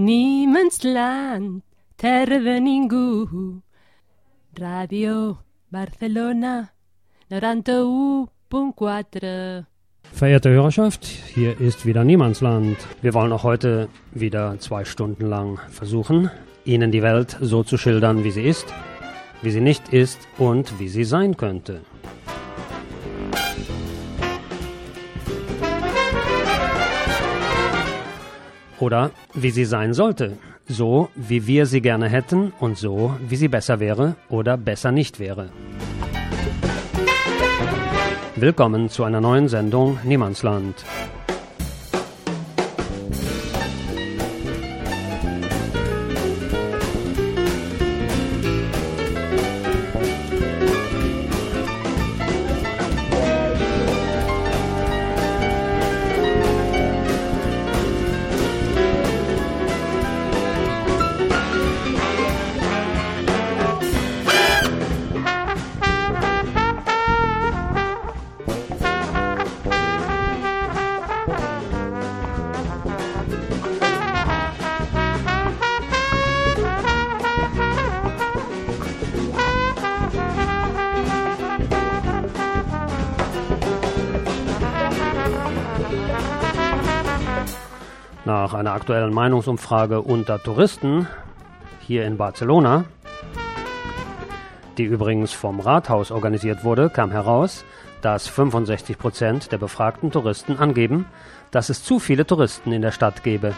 Niemandsland, terra ningú. Radio Barcelona 91.4. Verehrte Hörerschaft, hier ist wieder Niemandsland. Wir wollen auch heute wieder zwei Stunden lang versuchen, Ihnen die Welt so zu schildern, wie sie ist, wie sie nicht ist und wie sie sein könnte. Oder wie sie sein sollte, so wie wir sie gerne hätten und so wie sie besser wäre oder besser nicht wäre. Willkommen zu einer neuen Sendung Niemandsland. Aktuellen Meinungsumfrage unter Touristen hier in Barcelona, die übrigens vom Rathaus organisiert wurde, kam heraus, dass 65 Prozent der befragten Touristen angeben, dass es zu viele Touristen in der Stadt gebe.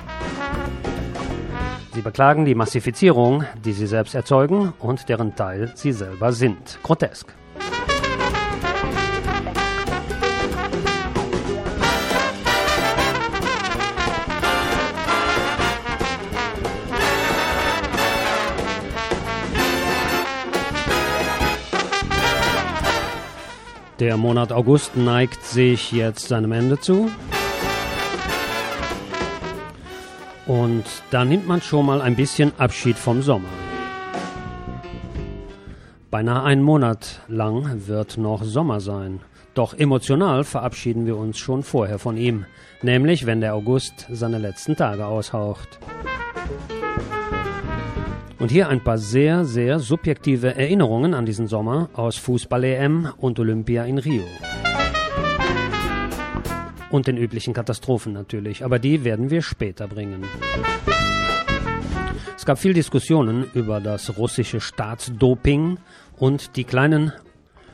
Sie beklagen die Massifizierung, die sie selbst erzeugen und deren Teil sie selber sind. Grotesk. Der Monat August neigt sich jetzt seinem Ende zu. Und da nimmt man schon mal ein bisschen Abschied vom Sommer. Beinahe einen Monat lang wird noch Sommer sein. Doch emotional verabschieden wir uns schon vorher von ihm, nämlich wenn der August seine letzten Tage aushaucht. Und hier ein paar sehr, sehr subjektive Erinnerungen an diesen Sommer aus Fußball-EM und Olympia in Rio. Und den üblichen Katastrophen natürlich, aber die werden wir später bringen. Es gab viel Diskussionen über das russische Staatsdoping und die kleinen,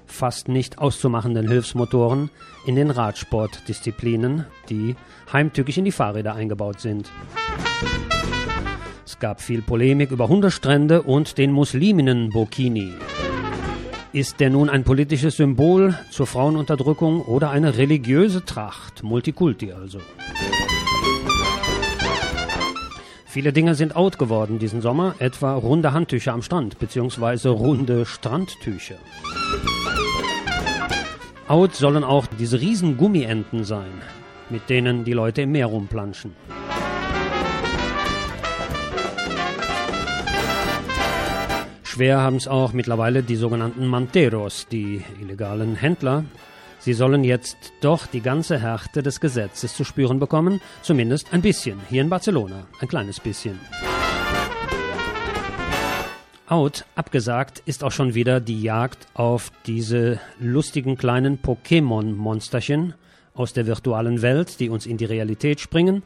fast nicht auszumachenden Hilfsmotoren in den Radsportdisziplinen, die heimtückisch in die Fahrräder eingebaut sind. Es gab viel Polemik über Hundestrände und den Musliminnen-Burkini. Ist der nun ein politisches Symbol zur Frauenunterdrückung oder eine religiöse Tracht? Multikulti also. Viele Dinge sind out geworden diesen Sommer, etwa runde Handtücher am Strand bzw. runde Strandtücher. Out sollen auch diese riesen Gummienten sein, mit denen die Leute im Meer rumplanschen. Schwer haben es auch mittlerweile die sogenannten Manteros, die illegalen Händler. Sie sollen jetzt doch die ganze Härte des Gesetzes zu spüren bekommen, zumindest ein bisschen, hier in Barcelona, ein kleines bisschen. Out, abgesagt, ist auch schon wieder die Jagd auf diese lustigen kleinen Pokémon-Monsterchen aus der virtuellen Welt, die uns in die Realität springen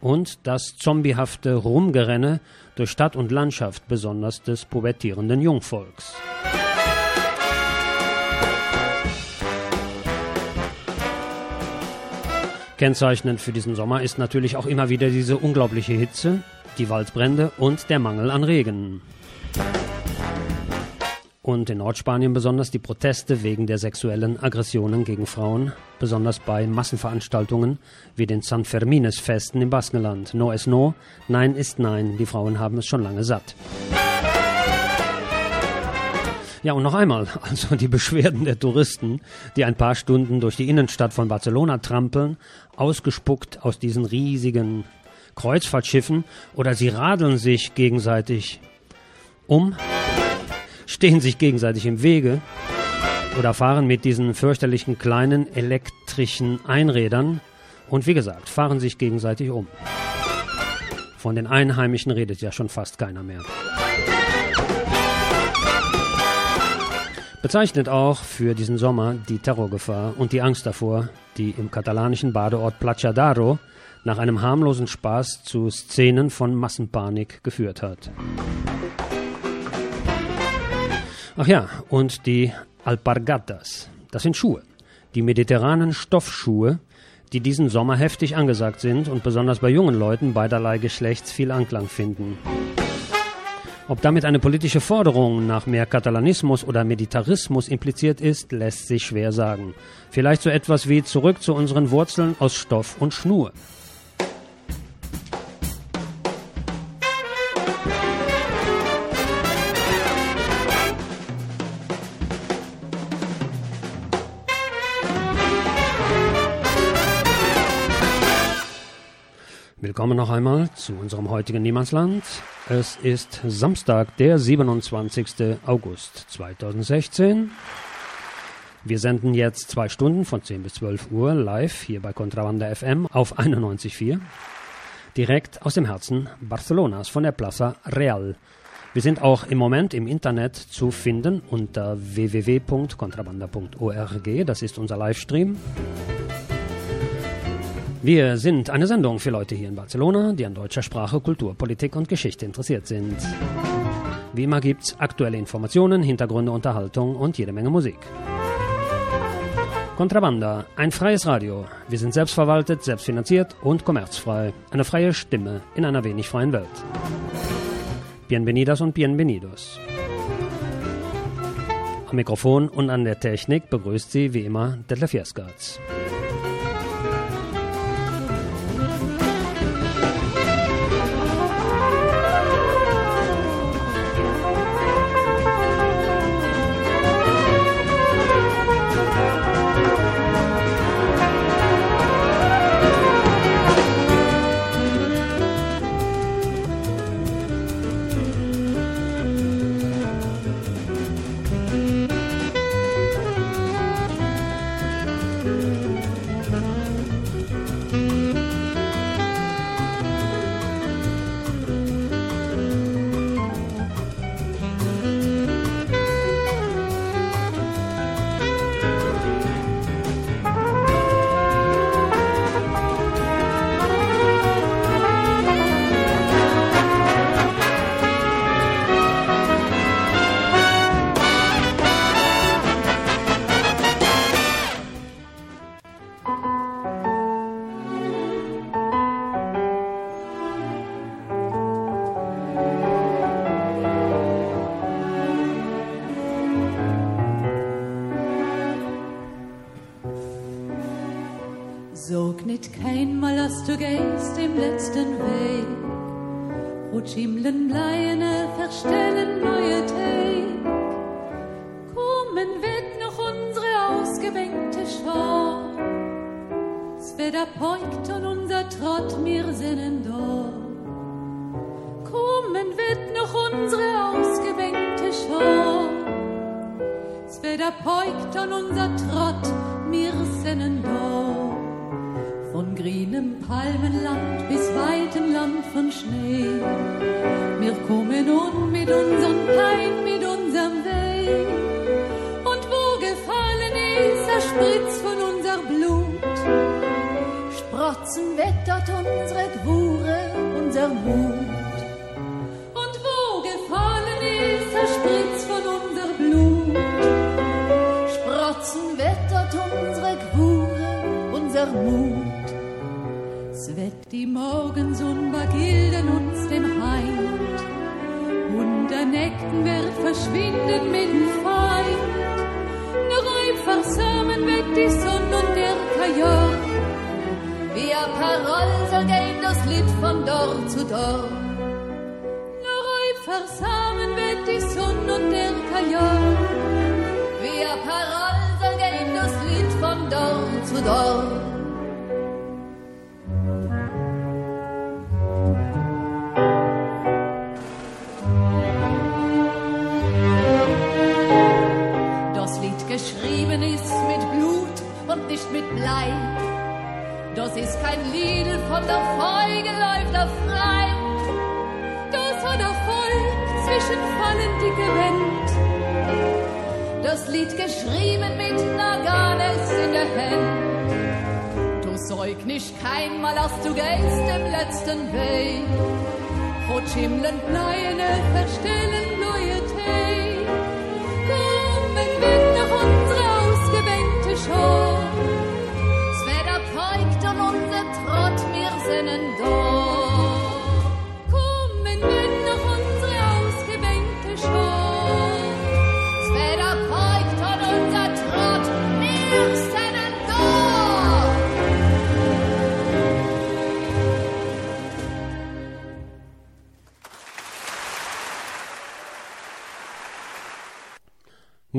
und das zombiehafte Rumgerenne durch Stadt und Landschaft, besonders des pubertierenden Jungvolks. Kennzeichnend für diesen Sommer ist natürlich auch immer wieder diese unglaubliche Hitze, die Waldbrände und der Mangel an Regen und in Nordspanien besonders die Proteste wegen der sexuellen Aggressionen gegen Frauen, besonders bei Massenveranstaltungen wie den San Fermines Festen im Baskenland. No ist no, nein ist nein, die Frauen haben es schon lange satt. Ja, und noch einmal, also die Beschwerden der Touristen, die ein paar Stunden durch die Innenstadt von Barcelona trampeln, ausgespuckt aus diesen riesigen Kreuzfahrtschiffen oder sie radeln sich gegenseitig um stehen sich gegenseitig im Wege oder fahren mit diesen fürchterlichen kleinen elektrischen Einrädern und wie gesagt, fahren sich gegenseitig um. Von den Einheimischen redet ja schon fast keiner mehr. Bezeichnet auch für diesen Sommer die Terrorgefahr und die Angst davor, die im katalanischen Badeort Platja nach einem harmlosen Spaß zu Szenen von Massenpanik geführt hat. Ach ja, und die Alpargatas, das sind Schuhe, die mediterranen Stoffschuhe, die diesen Sommer heftig angesagt sind und besonders bei jungen Leuten beiderlei Geschlechts viel Anklang finden. Ob damit eine politische Forderung nach mehr Katalanismus oder Militarismus impliziert ist, lässt sich schwer sagen. Vielleicht so etwas wie zurück zu unseren Wurzeln aus Stoff und Schnur. Willkommen noch einmal zu unserem heutigen Niemandsland. Es ist Samstag, der 27. August 2016. Wir senden jetzt zwei Stunden von 10 bis 12 Uhr live hier bei Contrabanda FM auf 91.4. Direkt aus dem Herzen Barcelonas von der Plaza Real. Wir sind auch im Moment im Internet zu finden unter www.contrabanda.org. Das ist unser Livestream. Wir sind eine Sendung für Leute hier in Barcelona, die an deutscher Sprache, Kultur, Politik und Geschichte interessiert sind. Wie immer gibt's aktuelle Informationen, Hintergründe, Unterhaltung und jede Menge Musik. Contrabanda, ein freies Radio. Wir sind selbstverwaltet, selbstfinanziert und kommerzfrei. Eine freie Stimme in einer wenig freien Welt. Bienvenidas und bienvenidos. Am Mikrofon und an der Technik begrüßt sie wie immer Detlef Jeskaerts.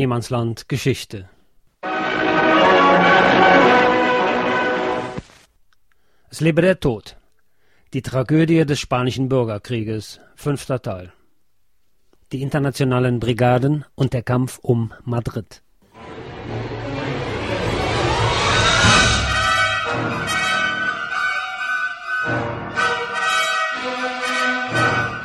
Niemandsland Geschichte. Es lebe der Tod. Die Tragödie des Spanischen Bürgerkrieges. Fünfter Teil. Die internationalen Brigaden und der Kampf um Madrid.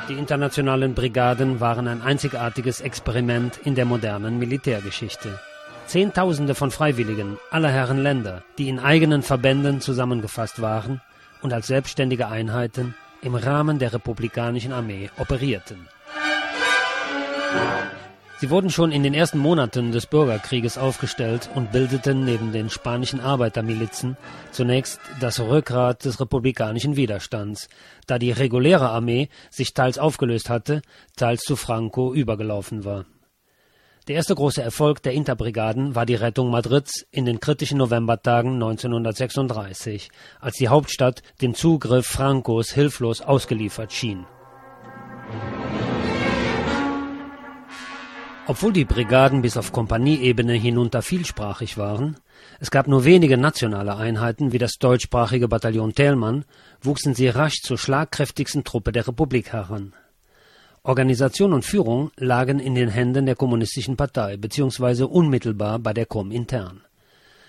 Die internationalen Brigaden waren ein einzigartiges Experiment in der modernen Militärgeschichte. Zehntausende von Freiwilligen aller Herren Länder, die in eigenen Verbänden zusammengefasst waren und als selbstständige Einheiten im Rahmen der republikanischen Armee operierten. Sie wurden schon in den ersten Monaten des Bürgerkrieges aufgestellt und bildeten neben den spanischen Arbeitermilizen zunächst das Rückgrat des republikanischen Widerstands, da die reguläre Armee sich teils aufgelöst hatte, teils zu Franco übergelaufen war. Der erste große Erfolg der Interbrigaden war die Rettung Madrids in den kritischen Novembertagen 1936, als die Hauptstadt dem Zugriff Francos hilflos ausgeliefert schien. Obwohl die Brigaden bis auf Kompanieebene hinunter vielsprachig waren, es gab nur wenige nationale Einheiten wie das deutschsprachige Bataillon Thälmann, wuchsen sie rasch zur schlagkräftigsten Truppe der Republik heran. Organisation und Führung lagen in den Händen der Kommunistischen Partei beziehungsweise unmittelbar bei der Komintern.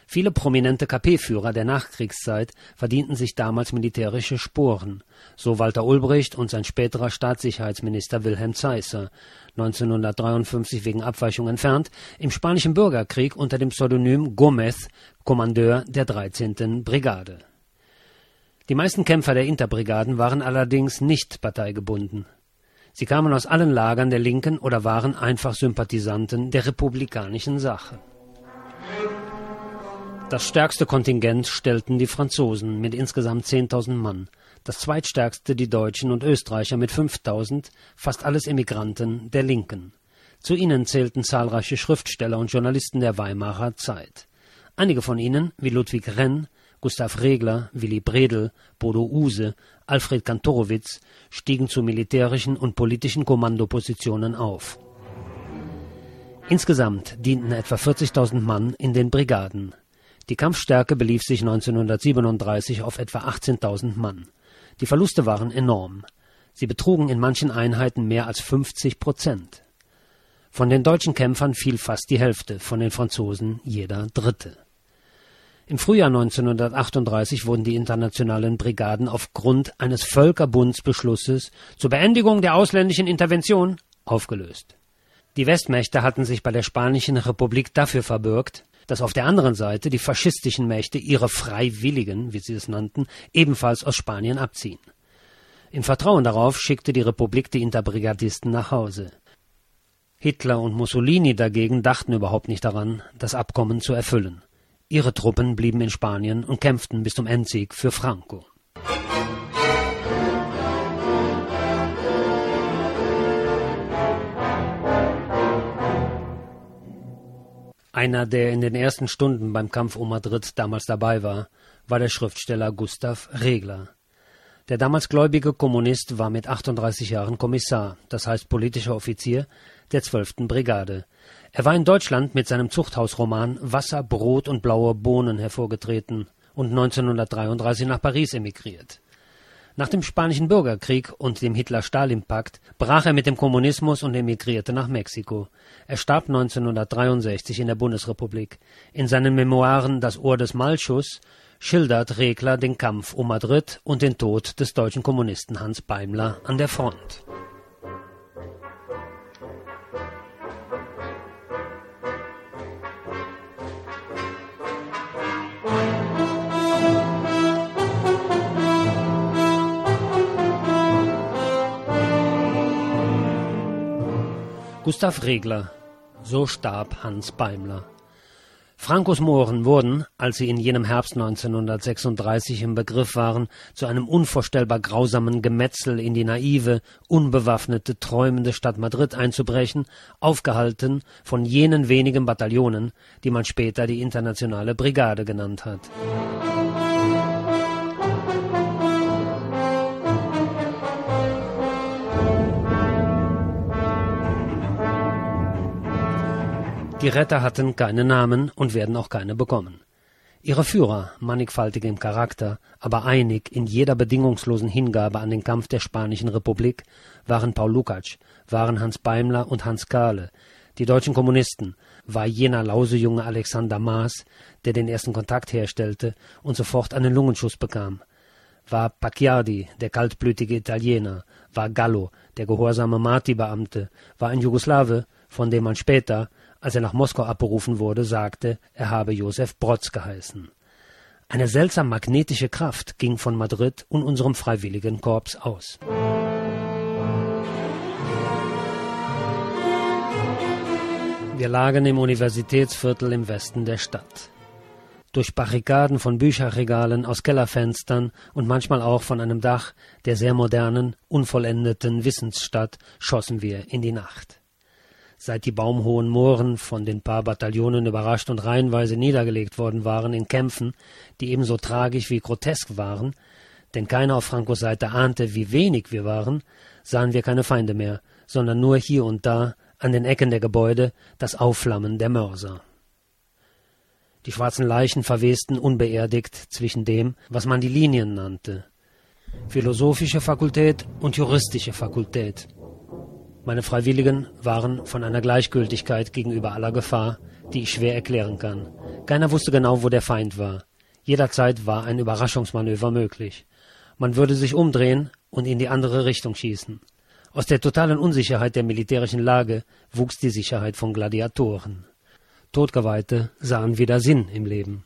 Viele prominente KP-Führer der Nachkriegszeit verdienten sich damals militärische Sporen, so Walter Ulbricht und sein späterer Staatssicherheitsminister Wilhelm Zeisser, 1953 wegen Abweichung entfernt, im Spanischen Bürgerkrieg unter dem Pseudonym Gomez, Kommandeur der 13. Brigade. Die meisten Kämpfer der Interbrigaden waren allerdings nicht parteigebunden. Sie kamen aus allen Lagern der Linken oder waren einfach Sympathisanten der republikanischen Sache. Das stärkste Kontingent stellten die Franzosen mit insgesamt 10.000 Mann, das zweitstärkste die Deutschen und Österreicher mit 5.000, fast alles Emigranten der Linken. Zu ihnen zählten zahlreiche Schriftsteller und Journalisten der Weimarer Zeit. Einige von ihnen, wie Ludwig Renn, Gustav Regler, Willy Bredel, Bodo Use, Alfred Kantorowitz, stiegen zu militärischen und politischen Kommandopositionen auf. Insgesamt dienten etwa 40.000 Mann in den Brigaden. Die Kampfstärke belief sich 1937 auf etwa 18.000 Mann. Die Verluste waren enorm. Sie betrugen in manchen Einheiten mehr als 50 Prozent. Von den deutschen Kämpfern fiel fast die Hälfte, von den Franzosen jeder Dritte. Im Frühjahr 1938 wurden die internationalen Brigaden aufgrund eines Völkerbundsbeschlusses zur Beendigung der ausländischen Intervention aufgelöst. Die Westmächte hatten sich bei der Spanischen Republik dafür verbürgt, dass auf der anderen Seite die faschistischen Mächte ihre Freiwilligen, wie sie es nannten, ebenfalls aus Spanien abziehen. Im Vertrauen darauf schickte die Republik die Interbrigadisten nach Hause. Hitler und Mussolini dagegen dachten überhaupt nicht daran, das Abkommen zu erfüllen. Ihre Truppen blieben in Spanien und kämpften bis zum Endsieg für Franco. Einer, der in den ersten Stunden beim Kampf um Madrid damals dabei war, war der Schriftsteller Gustav Regler. Der damals gläubige Kommunist war mit 38 Jahren Kommissar, das heißt politischer Offizier, der 12. Brigade. Er war in Deutschland mit seinem Zuchthausroman Wasser, Brot und blaue Bohnen hervorgetreten und 1933 nach Paris emigriert. Nach dem Spanischen Bürgerkrieg und dem Hitler-Stalin-Pakt brach er mit dem Kommunismus und emigrierte nach Mexiko. Er starb 1963 in der Bundesrepublik. In seinen Memoiren Das Ohr des Malchus schildert Regler den Kampf um Madrid und den Tod des deutschen Kommunisten Hans Beimler an der Front. Gustav Regler, so starb Hans Beimler. Francos Mohren wurden, als sie in jenem Herbst 1936 im Begriff waren, zu einem unvorstellbar grausamen Gemetzel in die naive, unbewaffnete, träumende Stadt Madrid einzubrechen, aufgehalten von jenen wenigen Bataillonen, die man später die Internationale Brigade genannt hat. Die Retter hatten keine Namen und werden auch keine bekommen. Ihre Führer, mannigfaltig im Charakter, aber einig in jeder bedingungslosen Hingabe an den Kampf der Spanischen Republik, waren Paul Lukács, waren Hans Beimler und Hans Kahle. Die deutschen Kommunisten war jener Lausejunge Alexander Maas, der den ersten Kontakt herstellte und sofort einen Lungenschuss bekam. War Pacchiardi, der kaltblütige Italiener, war Gallo, der gehorsame Marti-Beamte, war ein Jugoslawe, von dem man später, als er nach Moskau abberufen wurde, sagte, er habe Josef Broz geheißen. Eine seltsam magnetische Kraft ging von Madrid und unserem Freiwilligenkorps aus. Wir lagen im Universitätsviertel im Westen der Stadt. Durch Barrikaden von Bücherregalen aus Kellerfenstern und manchmal auch von einem Dach der sehr modernen, unvollendeten Wissensstadt schossen wir in die Nacht seit die baumhohen Mooren von den paar Bataillonen überrascht und reihenweise niedergelegt worden waren in Kämpfen, die ebenso tragisch wie grotesk waren, denn keiner auf Frankos Seite ahnte, wie wenig wir waren, sahen wir keine Feinde mehr, sondern nur hier und da an den Ecken der Gebäude das Aufflammen der Mörser. Die schwarzen Leichen verwesten unbeerdigt zwischen dem, was man die Linien nannte. Philosophische Fakultät und juristische Fakultät. Meine Freiwilligen waren von einer Gleichgültigkeit gegenüber aller Gefahr, die ich schwer erklären kann. Keiner wusste genau, wo der Feind war. Jederzeit war ein Überraschungsmanöver möglich. Man würde sich umdrehen und in die andere Richtung schießen. Aus der totalen Unsicherheit der militärischen Lage wuchs die Sicherheit von Gladiatoren. Todgeweihte sahen wieder Sinn im Leben.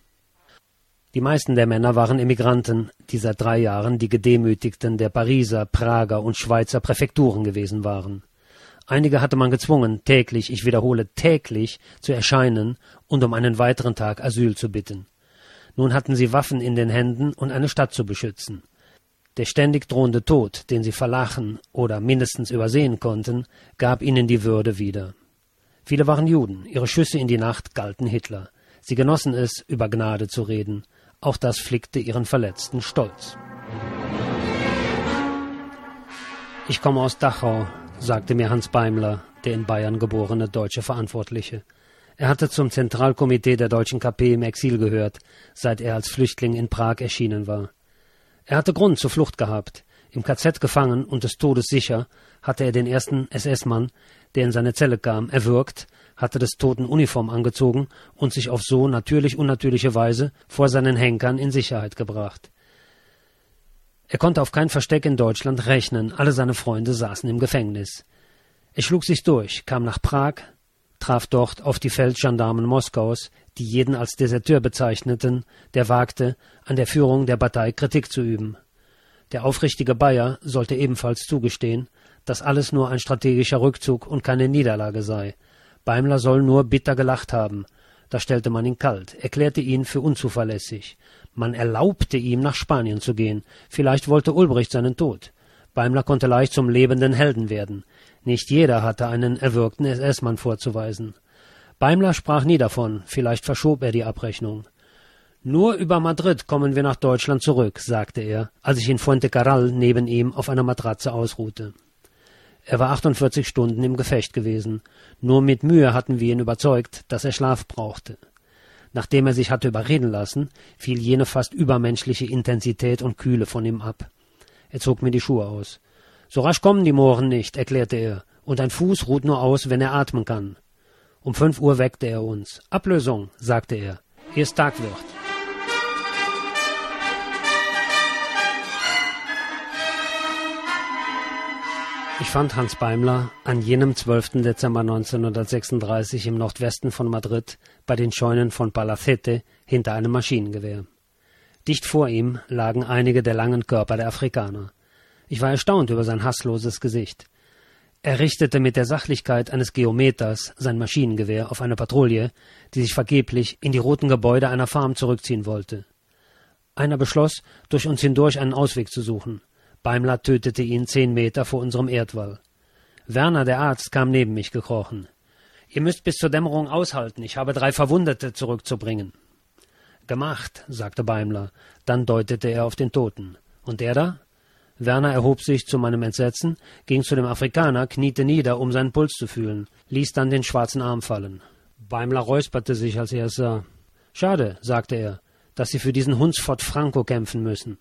Die meisten der Männer waren Emigranten, die seit drei Jahren die Gedemütigten der Pariser, Prager und Schweizer Präfekturen gewesen waren. Einige hatte man gezwungen, täglich, ich wiederhole täglich, zu erscheinen und um einen weiteren Tag Asyl zu bitten. Nun hatten sie Waffen in den Händen und eine Stadt zu beschützen. Der ständig drohende Tod, den sie verlachen oder mindestens übersehen konnten, gab ihnen die Würde wieder. Viele waren Juden, ihre Schüsse in die Nacht galten Hitler. Sie genossen es, über Gnade zu reden. Auch das flickte ihren verletzten Stolz. Ich komme aus Dachau, sagte mir Hans Beimler, der in Bayern geborene deutsche Verantwortliche. Er hatte zum Zentralkomitee der deutschen KP im Exil gehört, seit er als Flüchtling in Prag erschienen war. Er hatte Grund zur Flucht gehabt. Im KZ gefangen und des Todes sicher, hatte er den ersten SS-Mann, der in seine Zelle kam, erwürgt, hatte des Toten Uniform angezogen und sich auf so natürlich unnatürliche Weise vor seinen Henkern in Sicherheit gebracht. Er konnte auf kein Versteck in Deutschland rechnen, alle seine Freunde saßen im Gefängnis. Er schlug sich durch, kam nach Prag, traf dort auf die Feldgendarmen Moskaus, die jeden als Deserteur bezeichneten, der wagte, an der Führung der Partei Kritik zu üben. Der aufrichtige Bayer sollte ebenfalls zugestehen, dass alles nur ein strategischer Rückzug und keine Niederlage sei. Beimler soll nur bitter gelacht haben. Da stellte man ihn kalt, erklärte ihn für unzuverlässig. Man erlaubte ihm, nach Spanien zu gehen. Vielleicht wollte Ulbricht seinen Tod. Beimler konnte leicht zum lebenden Helden werden. Nicht jeder hatte einen erwürgten SS-Mann vorzuweisen. Beimler sprach nie davon, vielleicht verschob er die Abrechnung. Nur über Madrid kommen wir nach Deutschland zurück, sagte er, als ich in Fuente Caral neben ihm auf einer Matratze ausruhte. Er war 48 Stunden im Gefecht gewesen. Nur mit Mühe hatten wir ihn überzeugt, dass er Schlaf brauchte. Nachdem er sich hatte überreden lassen, fiel jene fast übermenschliche Intensität und Kühle von ihm ab. Er zog mir die Schuhe aus. So rasch kommen die Mohren nicht, erklärte er, und ein Fuß ruht nur aus, wenn er atmen kann. Um fünf Uhr weckte er uns. Ablösung, sagte er, ehe es Tag Ich fand Hans Beimler an jenem 12. Dezember 1936 im Nordwesten von Madrid bei den Scheunen von Palacete hinter einem Maschinengewehr. Dicht vor ihm lagen einige der langen Körper der Afrikaner. Ich war erstaunt über sein hassloses Gesicht. Er richtete mit der Sachlichkeit eines Geometers sein Maschinengewehr auf eine Patrouille, die sich vergeblich in die roten Gebäude einer Farm zurückziehen wollte. Einer beschloss, durch uns hindurch einen Ausweg zu suchen. Beimler tötete ihn zehn Meter vor unserem Erdwall. Werner, der Arzt, kam neben mich gekrochen. Ihr müsst bis zur Dämmerung aushalten, ich habe drei Verwundete zurückzubringen. Gemacht, sagte Beimler, dann deutete er auf den Toten. Und der da? Werner erhob sich zu meinem Entsetzen, ging zu dem Afrikaner, kniete nieder, um seinen Puls zu fühlen, ließ dann den schwarzen Arm fallen. Beimler räusperte sich, als er es sah. Schade, sagte er, dass Sie für diesen Hunsfort Franco kämpfen müssen.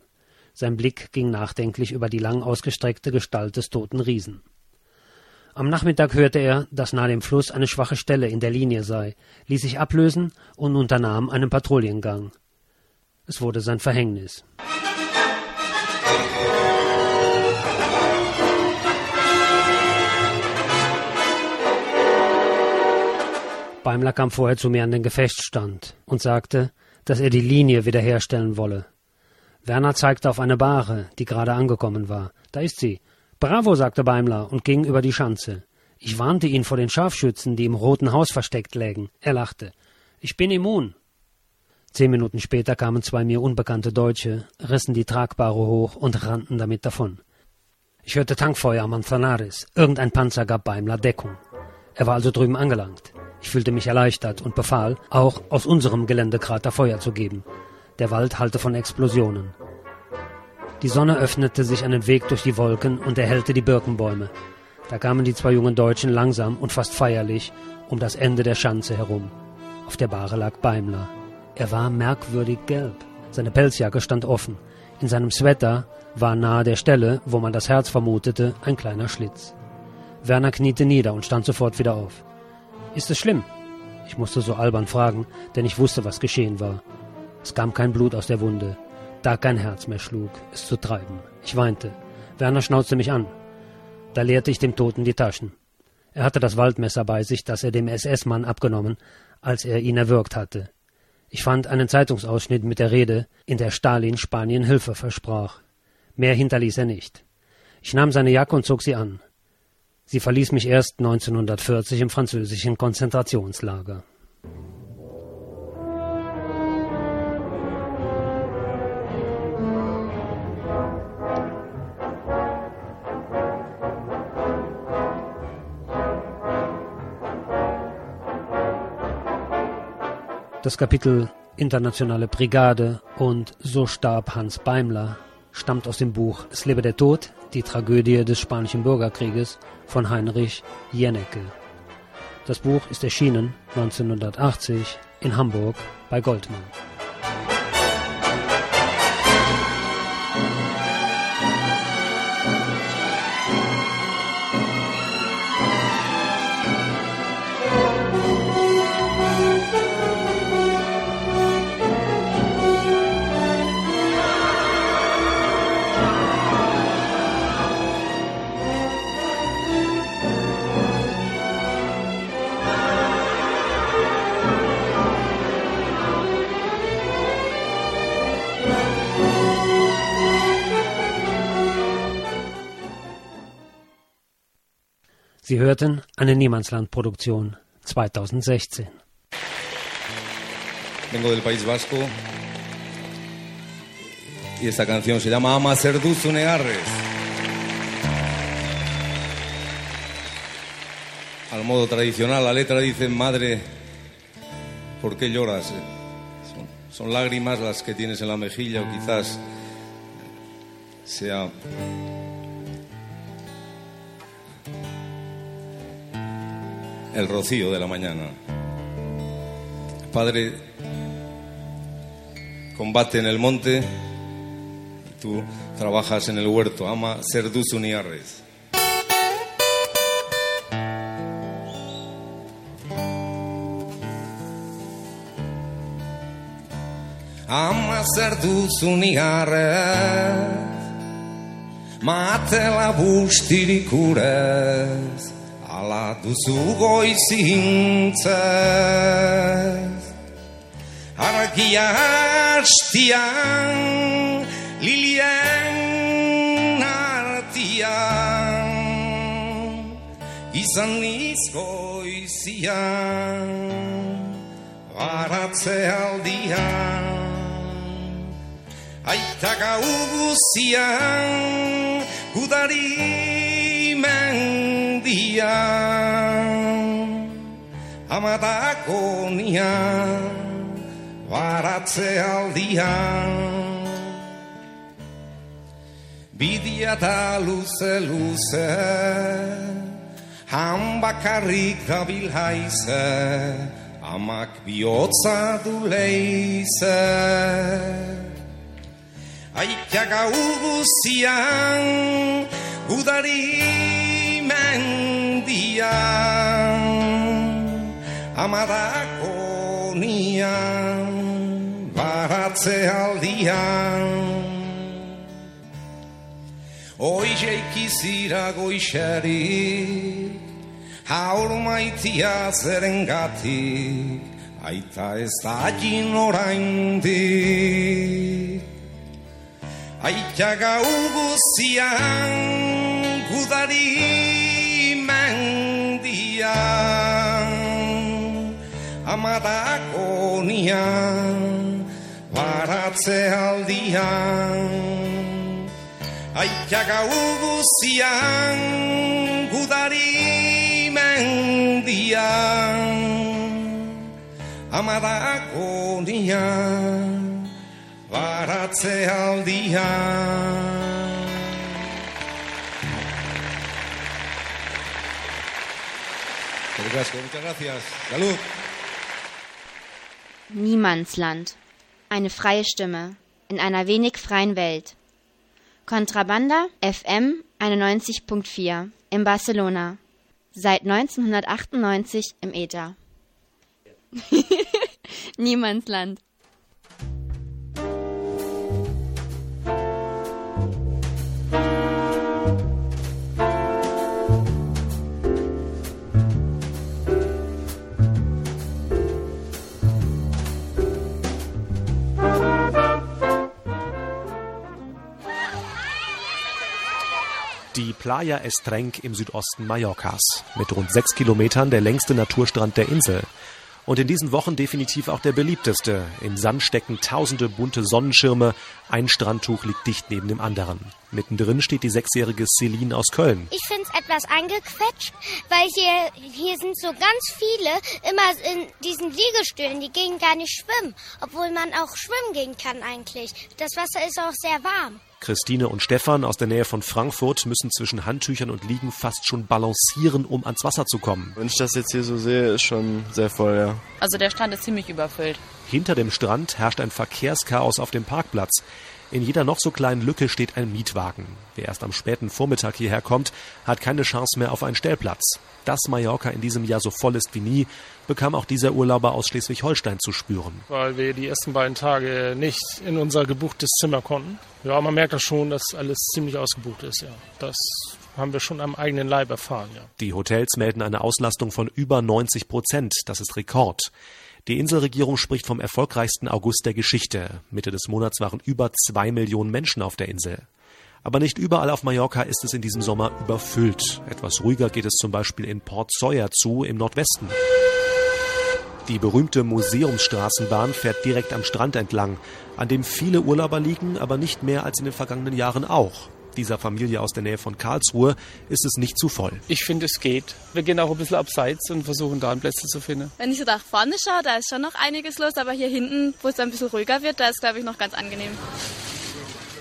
Sein Blick ging nachdenklich über die lang ausgestreckte Gestalt des toten Riesen. Am Nachmittag hörte er, dass nahe dem Fluss eine schwache Stelle in der Linie sei, ließ sich ablösen und unternahm einen Patrouillengang. Es wurde sein Verhängnis. Beimler kam vorher zu mir an den Gefechtsstand und sagte, dass er die Linie wiederherstellen wolle. Werner zeigte auf eine Bahre, die gerade angekommen war. Da ist sie. Bravo, sagte Beimler und ging über die Schanze. Ich warnte ihn vor den Scharfschützen, die im Roten Haus versteckt lägen. Er lachte. Ich bin immun. Zehn Minuten später kamen zwei mir unbekannte Deutsche, rissen die Tragbare hoch und rannten damit davon. Ich hörte Tankfeuer am Manzanares. Irgendein Panzer gab Beimler Deckung. Er war also drüben angelangt. Ich fühlte mich erleichtert und befahl, auch aus unserem Geländekrater Feuer zu geben. Der Wald hallte von Explosionen. Die Sonne öffnete sich einen Weg durch die Wolken und erhellte die Birkenbäume. Da kamen die zwei jungen Deutschen langsam und fast feierlich um das Ende der Schanze herum. Auf der Bahre lag Beimler. Er war merkwürdig gelb. Seine Pelzjacke stand offen. In seinem Sweater war nahe der Stelle, wo man das Herz vermutete, ein kleiner Schlitz. Werner kniete nieder und stand sofort wieder auf. Ist es schlimm? Ich musste so albern fragen, denn ich wusste, was geschehen war. Es kam kein Blut aus der Wunde da kein Herz mehr schlug, es zu treiben. Ich weinte. Werner schnauzte mich an. Da leerte ich dem Toten die Taschen. Er hatte das Waldmesser bei sich, das er dem SS-Mann abgenommen, als er ihn erwürgt hatte. Ich fand einen Zeitungsausschnitt mit der Rede, in der Stalin Spanien Hilfe versprach. Mehr hinterließ er nicht. Ich nahm seine Jacke und zog sie an. Sie verließ mich erst 1940 im französischen Konzentrationslager. Das Kapitel Internationale Brigade und So starb Hans Beimler stammt aus dem Buch Es lebe der Tod, die Tragödie des Spanischen Bürgerkrieges von Heinrich Jennecke. Das Buch ist erschienen 1980 in Hamburg bei Goldmann. Sie hörten eine Niemandsland-Produktion 2016. Vengo del País Vasco y esta canción se llama Ama. Al modo tradicional, la letra dice, Madre, ¿por qué lloras? Son, son lágrimas las que tienes en la mejilla o quizás sea el rocío de la mañana. Padre, combate en el monte tú trabajas en el huerto. Ama ser Uniarres. Ama ser Uniarres. Mate la bustiricures. Ala duzu goizintzaz Argia hastian Lilien artian izan izian, baratze aldian, aita gau guzian, gudari mendian, amatako nian, baratze aldian. Bidia da luze luze Han bakarrik da bilhaize Amak bihotza du leize Aikia gau guzian mendian Amadako nian Baratze aldian Hoxe ikizira goixerik Haur maitia zeren gatik Aita ez da jin oraindik. Aita gau guzian Gudari Amadako nian Baratze aldian Aita gau guzian gudari mendian Amadako nian baratze aldian Muchas gracias. Salud. Niemandsland. Eine freie Stimme in einer wenig freien Welt. Contrabanda FM 91.4 in Barcelona. Seit 1998 im Äther. Niemandsland. Die Playa Estrenc im Südosten Mallorcas. Mit rund sechs Kilometern der längste Naturstrand der Insel. Und in diesen Wochen definitiv auch der beliebteste. Im Sand stecken tausende bunte Sonnenschirme. Ein Strandtuch liegt dicht neben dem anderen. Mittendrin steht die sechsjährige Celine aus Köln. Ich finde es etwas eingequetscht, weil hier, hier sind so ganz viele immer in diesen Liegestühlen, die gehen gar nicht schwimmen, obwohl man auch schwimmen gehen kann eigentlich. Das Wasser ist auch sehr warm. Christine und Stefan aus der Nähe von Frankfurt müssen zwischen Handtüchern und Liegen fast schon balancieren, um ans Wasser zu kommen. Wenn ich das jetzt hier so sehe, ist schon sehr voll, ja. Also der Strand ist ziemlich überfüllt. Hinter dem Strand herrscht ein Verkehrschaos auf dem Parkplatz. In jeder noch so kleinen Lücke steht ein Mietwagen. Wer erst am späten Vormittag hierher kommt, hat keine Chance mehr auf einen Stellplatz. Dass Mallorca in diesem Jahr so voll ist wie nie, bekam auch dieser Urlauber aus Schleswig-Holstein zu spüren. Weil wir die ersten beiden Tage nicht in unser gebuchtes Zimmer konnten. Ja, man merkt das schon, dass alles ziemlich ausgebucht ist, ja. Das haben wir schon am eigenen Leib erfahren, ja. Die Hotels melden eine Auslastung von über 90 Prozent. Das ist Rekord. Die Inselregierung spricht vom erfolgreichsten August der Geschichte. Mitte des Monats waren über zwei Millionen Menschen auf der Insel. Aber nicht überall auf Mallorca ist es in diesem Sommer überfüllt. Etwas ruhiger geht es zum Beispiel in Port Sawyer zu, im Nordwesten. Die berühmte Museumsstraßenbahn fährt direkt am Strand entlang, an dem viele Urlauber liegen, aber nicht mehr als in den vergangenen Jahren auch. Dieser Familie aus der Nähe von Karlsruhe ist es nicht zu voll. Ich finde, es geht. Wir gehen auch ein bisschen abseits und versuchen da Plätze zu finden. Wenn ich so nach vorne schaue, da ist schon noch einiges los, aber hier hinten, wo es ein bisschen ruhiger wird, da ist, glaube ich, noch ganz angenehm.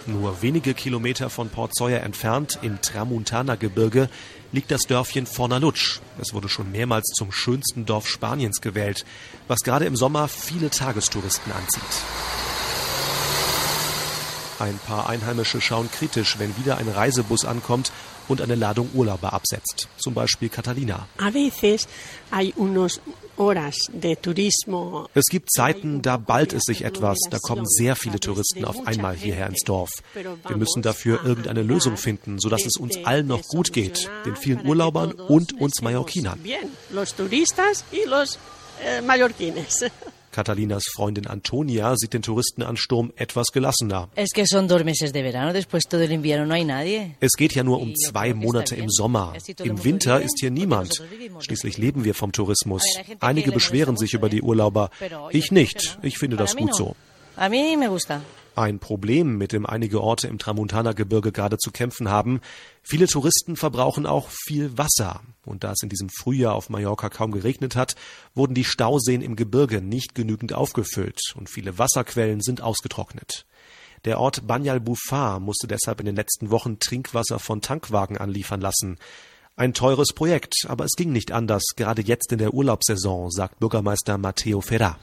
Nur wenige Kilometer von Port Sawyer entfernt, im Tramuntana-Gebirge, liegt das Dörfchen Fornalutsch. Es wurde schon mehrmals zum schönsten Dorf Spaniens gewählt, was gerade im Sommer viele Tagestouristen anzieht. Ein paar Einheimische schauen kritisch, wenn wieder ein Reisebus ankommt und eine Ladung Urlauber absetzt. Zum Beispiel Catalina. Es gibt Zeiten, da ballt es sich etwas, da kommen sehr viele Touristen auf einmal hierher ins Dorf. Wir müssen dafür irgendeine Lösung finden, sodass es uns allen noch gut geht, den vielen Urlaubern und uns Mallorquinern. Catalinas Freundin Antonia sieht den Touristenansturm etwas gelassener. Es geht ja nur um zwei Monate im Sommer. Im Winter ist hier niemand. Schließlich leben wir vom Tourismus. Einige beschweren sich über die Urlauber. Ich nicht. Ich finde das gut so. A mí me gusta. Ein Problem, mit dem einige Orte im Tramontana-Gebirge gerade zu kämpfen haben. Viele Touristen verbrauchen auch viel Wasser. Und da es in diesem Frühjahr auf Mallorca kaum geregnet hat, wurden die Stauseen im Gebirge nicht genügend aufgefüllt und viele Wasserquellen sind ausgetrocknet. Der Ort Banyal Bufar musste deshalb in den letzten Wochen Trinkwasser von Tankwagen anliefern lassen. Ein teures Projekt, aber es ging nicht anders, gerade jetzt in der Urlaubssaison, sagt Bürgermeister Matteo Ferra.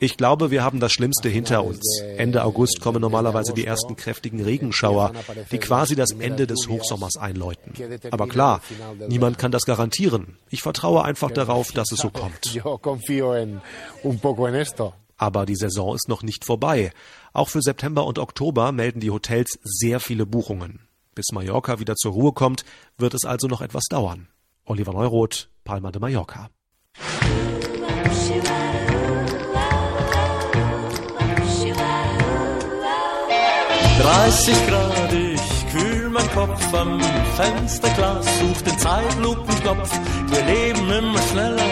Ich glaube, wir haben das Schlimmste hinter uns. Ende August kommen normalerweise die ersten kräftigen Regenschauer, die quasi das Ende des Hochsommers einläuten. Aber klar, niemand kann das garantieren. Ich vertraue einfach darauf, dass es so kommt. Aber die Saison ist noch nicht vorbei. Auch für September und Oktober melden die Hotels sehr viele Buchungen. Bis Mallorca wieder zur Ruhe kommt, wird es also noch etwas dauern. Oliver Neuroth, Palma de Mallorca. 30 Grad, ich kühl mein Kopf am Fensterglas, such den Zeitlupenknopf. Wir leben immer schneller,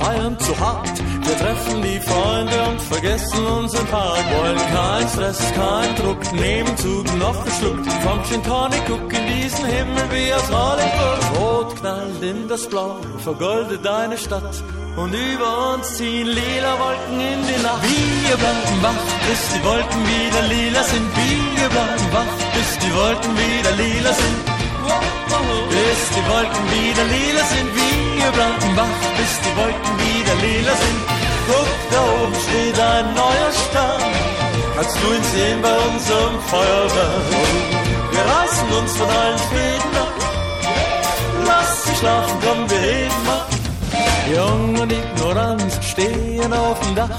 feiern zu hart. Wir treffen die Freunde und vergessen unseren Tag. Wollen kein Stress, kein Druck, nehmen Zug noch einen Schluck vom Gin Tonic, guck in diesen Himmel wie aus Hollywood. Rot knallt in das Blau, vergoldet deine Stadt und über uns ziehen lila Wolken in die Nacht. Wir bleiben wach, bis die Wolken wieder lila sind. Wir bleiben wach, bis die Wolken wieder lila sind. Bis die Wolken wieder lila sind. Wir bleiben wach, bis die Wolken wieder lila sind. Guck, da oben steht ein neuer Stern. Kannst du ihn sehen bei unserem Feuerwerk? Wir reißen uns von allen Fäden ab. Lass sie schlafen, komm, wir heben ab. Jung und Ignoranz stehen auf dem Dach,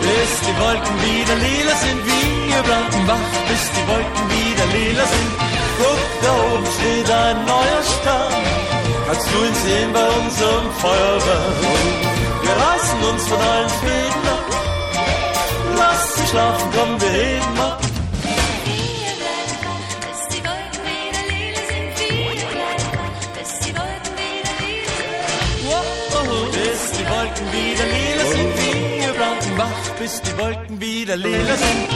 Bis die Wolken wieder lila sind. Wir bleiben wach, bis die Wolken wieder lila sind. Guck, da oben steht ein neuer Stern. Kannst du ihn sehen bei unserem Feuerwerk? Wir reißen uns von allen Fäden ab. Lass sie schlafen, komm, wir heben ab. Bis die Wolken wieder lila sind.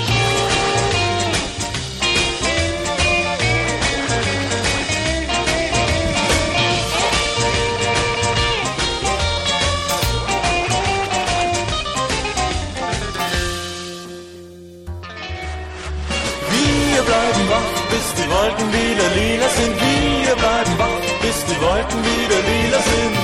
Wir bleiben wach, bis die Wolken wieder lila sind. Wir bleiben wach, bis die Wolken wieder lila sind.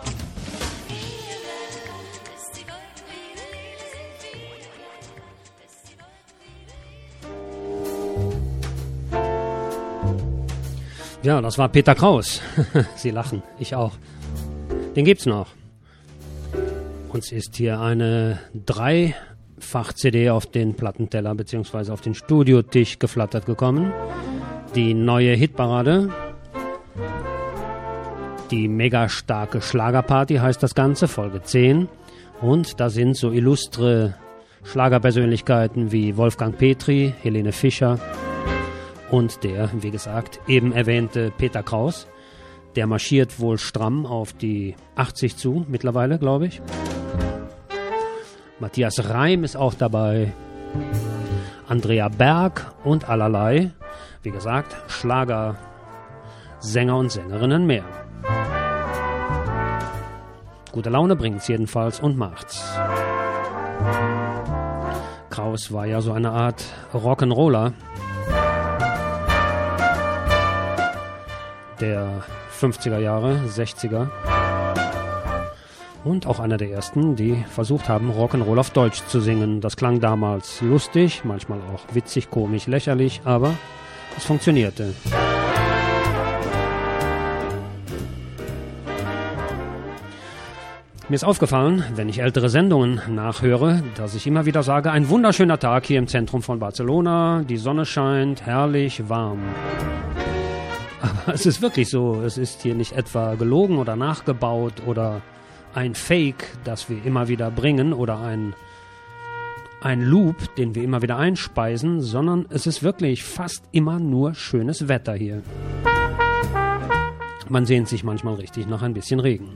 Ja, das war Peter Kraus. Sie lachen, ich auch. Den gibt's noch. Uns ist hier eine Dreifach-CD auf den Plattenteller bzw. auf den Studiotisch geflattert gekommen. Die neue Hitparade. Die mega starke Schlagerparty heißt das Ganze, Folge 10. Und da sind so illustre Schlagerpersönlichkeiten wie Wolfgang Petri, Helene Fischer, und der, wie gesagt, eben erwähnte Peter Kraus. Der marschiert wohl stramm auf die 80 zu, mittlerweile, glaube ich. Matthias Reim ist auch dabei. Andrea Berg und allerlei. Wie gesagt, Schlager Sänger und Sängerinnen mehr. Gute Laune bringt's jedenfalls und macht's. Kraus war ja so eine Art Rock'n'Roller. Der 50er Jahre, 60er. Und auch einer der ersten, die versucht haben, Rock'n'Roll auf Deutsch zu singen. Das klang damals lustig, manchmal auch witzig, komisch, lächerlich, aber es funktionierte. Mir ist aufgefallen, wenn ich ältere Sendungen nachhöre, dass ich immer wieder sage, ein wunderschöner Tag hier im Zentrum von Barcelona, die Sonne scheint, herrlich warm. Es ist wirklich so, es ist hier nicht etwa gelogen oder nachgebaut oder ein Fake, das wir immer wieder bringen oder ein, ein Loop, den wir immer wieder einspeisen, sondern es ist wirklich fast immer nur schönes Wetter hier. Man sehnt sich manchmal richtig nach ein bisschen Regen.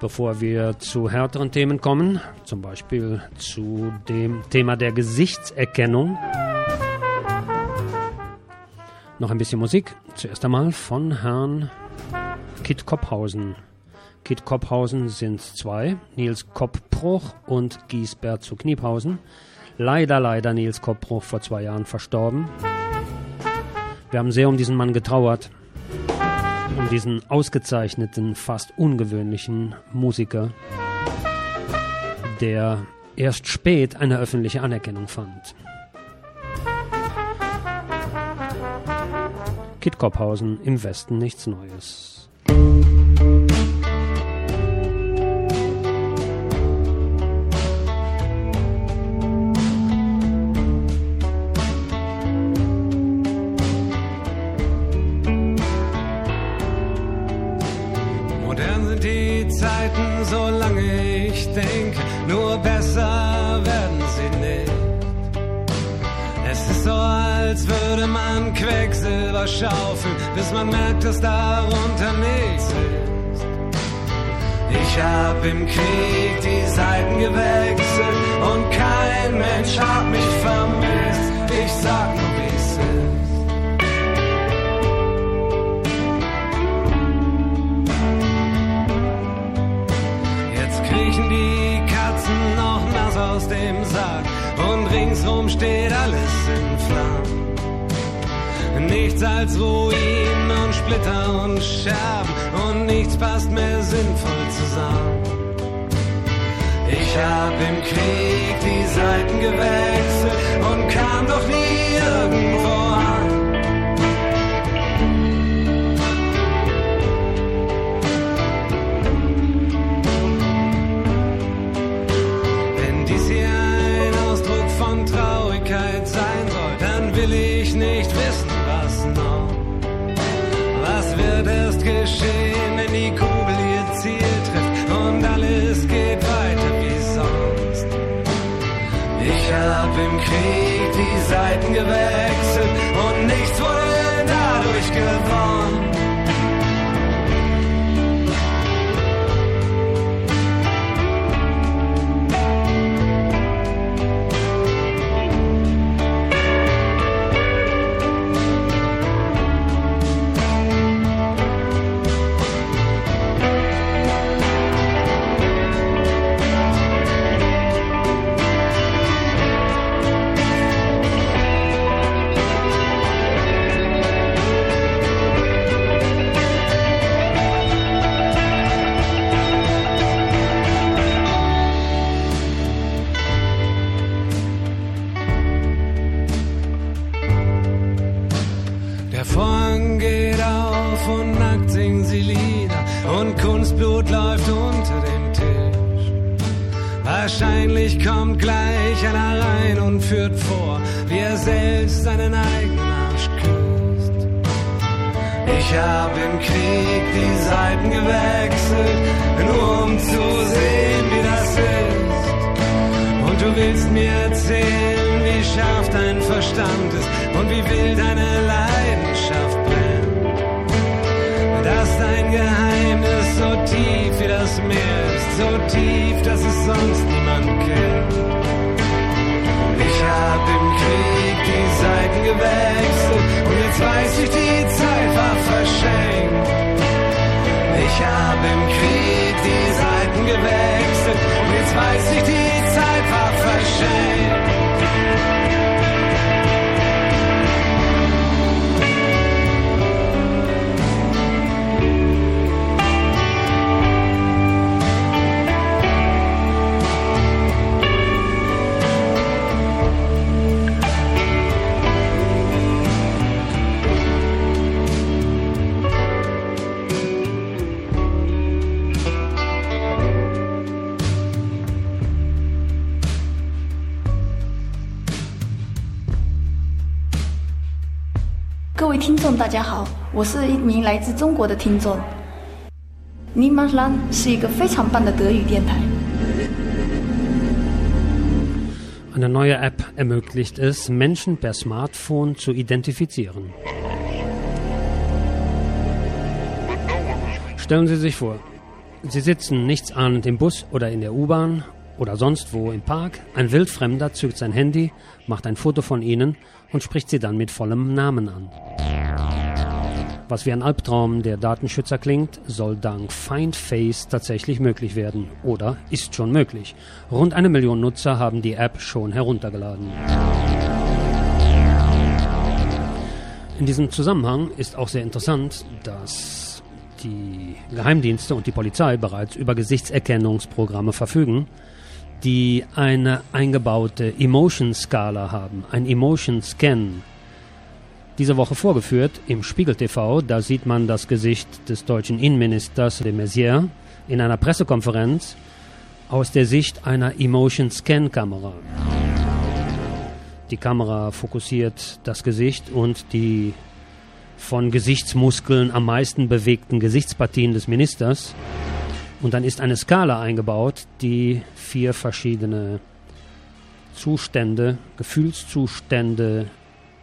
Bevor wir zu härteren Themen kommen, zum Beispiel zu dem Thema der Gesichtserkennung, noch ein bisschen Musik. Zuerst einmal von Herrn Kit Kopphausen. Kit Kopphausen sind zwei, Nils Koppbruch und Giesbert zu Kniepausen. Leider, leider Nils Koppbruch vor zwei Jahren verstorben. Wir haben sehr um diesen Mann getrauert um diesen ausgezeichneten, fast ungewöhnlichen Musiker, der erst spät eine öffentliche Anerkennung fand. Kit Kopphausen im Westen nichts Neues. Modern Zeiten, solange ich denke, nur besser werden sie nicht. Es ist so, als würde man Quecksilber schaufeln, bis man merkt, dass darunter nichts ist. Ich hab im Krieg die Seiten gewechselt und kein Mensch hat mich vermisst. Ich sag nur, kriechen die Katzen noch nass aus dem Sack und ringsrum steht alles in Flammen. Nichts als Ruinen und Splitter und Scherben und nichts passt mehr sinnvoll zusammen. Ich hab im Krieg die Seiten gewechselt und kam doch nie irgendwo an. Geschehen, wenn die Kugel ihr Ziel trifft und alles geht weiter wie sonst? Ich hab im Krieg die Seiten gewechselt und nichts wurde dadurch gewonnen. Und wie wild deine Leidenschaft brennt. Dass dein Geheimnis so tief wie das Meer ist, so tief, dass es sonst niemand kennt. hab im Krieg die Seiten gewechselt und jetzt weiß ich, die Zeit war verschenkt. Ich hab im Krieg die Seiten gewechselt und jetzt weiß ich, die Zeit war verschenkt. Niemandsland 是一个非常棒的德语电台。 Eine neue App ermöglicht es, Menschen per Smartphone zu identifizieren. Stellen Sie sich vor, Sie sitzen nichtsahnend im Bus oder in der U-Bahn oder sonst wo im Park. Ein Wildfremder zückt sein Handy, macht ein Foto von Ihnen und spricht Sie dann mit vollem Namen an. Was wie ein Albtraum der Datenschützer klingt, soll dank Findface tatsächlich möglich werden. Oder ist schon möglich. Rund eine Million Nutzer haben die App schon heruntergeladen. In diesem Zusammenhang ist auch sehr interessant, dass die Geheimdienste und die Polizei bereits über Gesichtserkennungsprogramme verfügen, die eine eingebaute Emotion-Skala haben, ein Emotion-Scan diese Woche vorgeführt im Spiegel TV. Da sieht man das Gesicht des deutschen Innenministers de Maizière in einer Pressekonferenz aus der Sicht einer Emotion Scan Kamera. Die Kamera fokussiert das Gesicht und die von Gesichtsmuskeln am meisten bewegten Gesichtspartien des Ministers. Und dann ist eine Skala eingebaut, die vier verschiedene Zustände, Gefühlszustände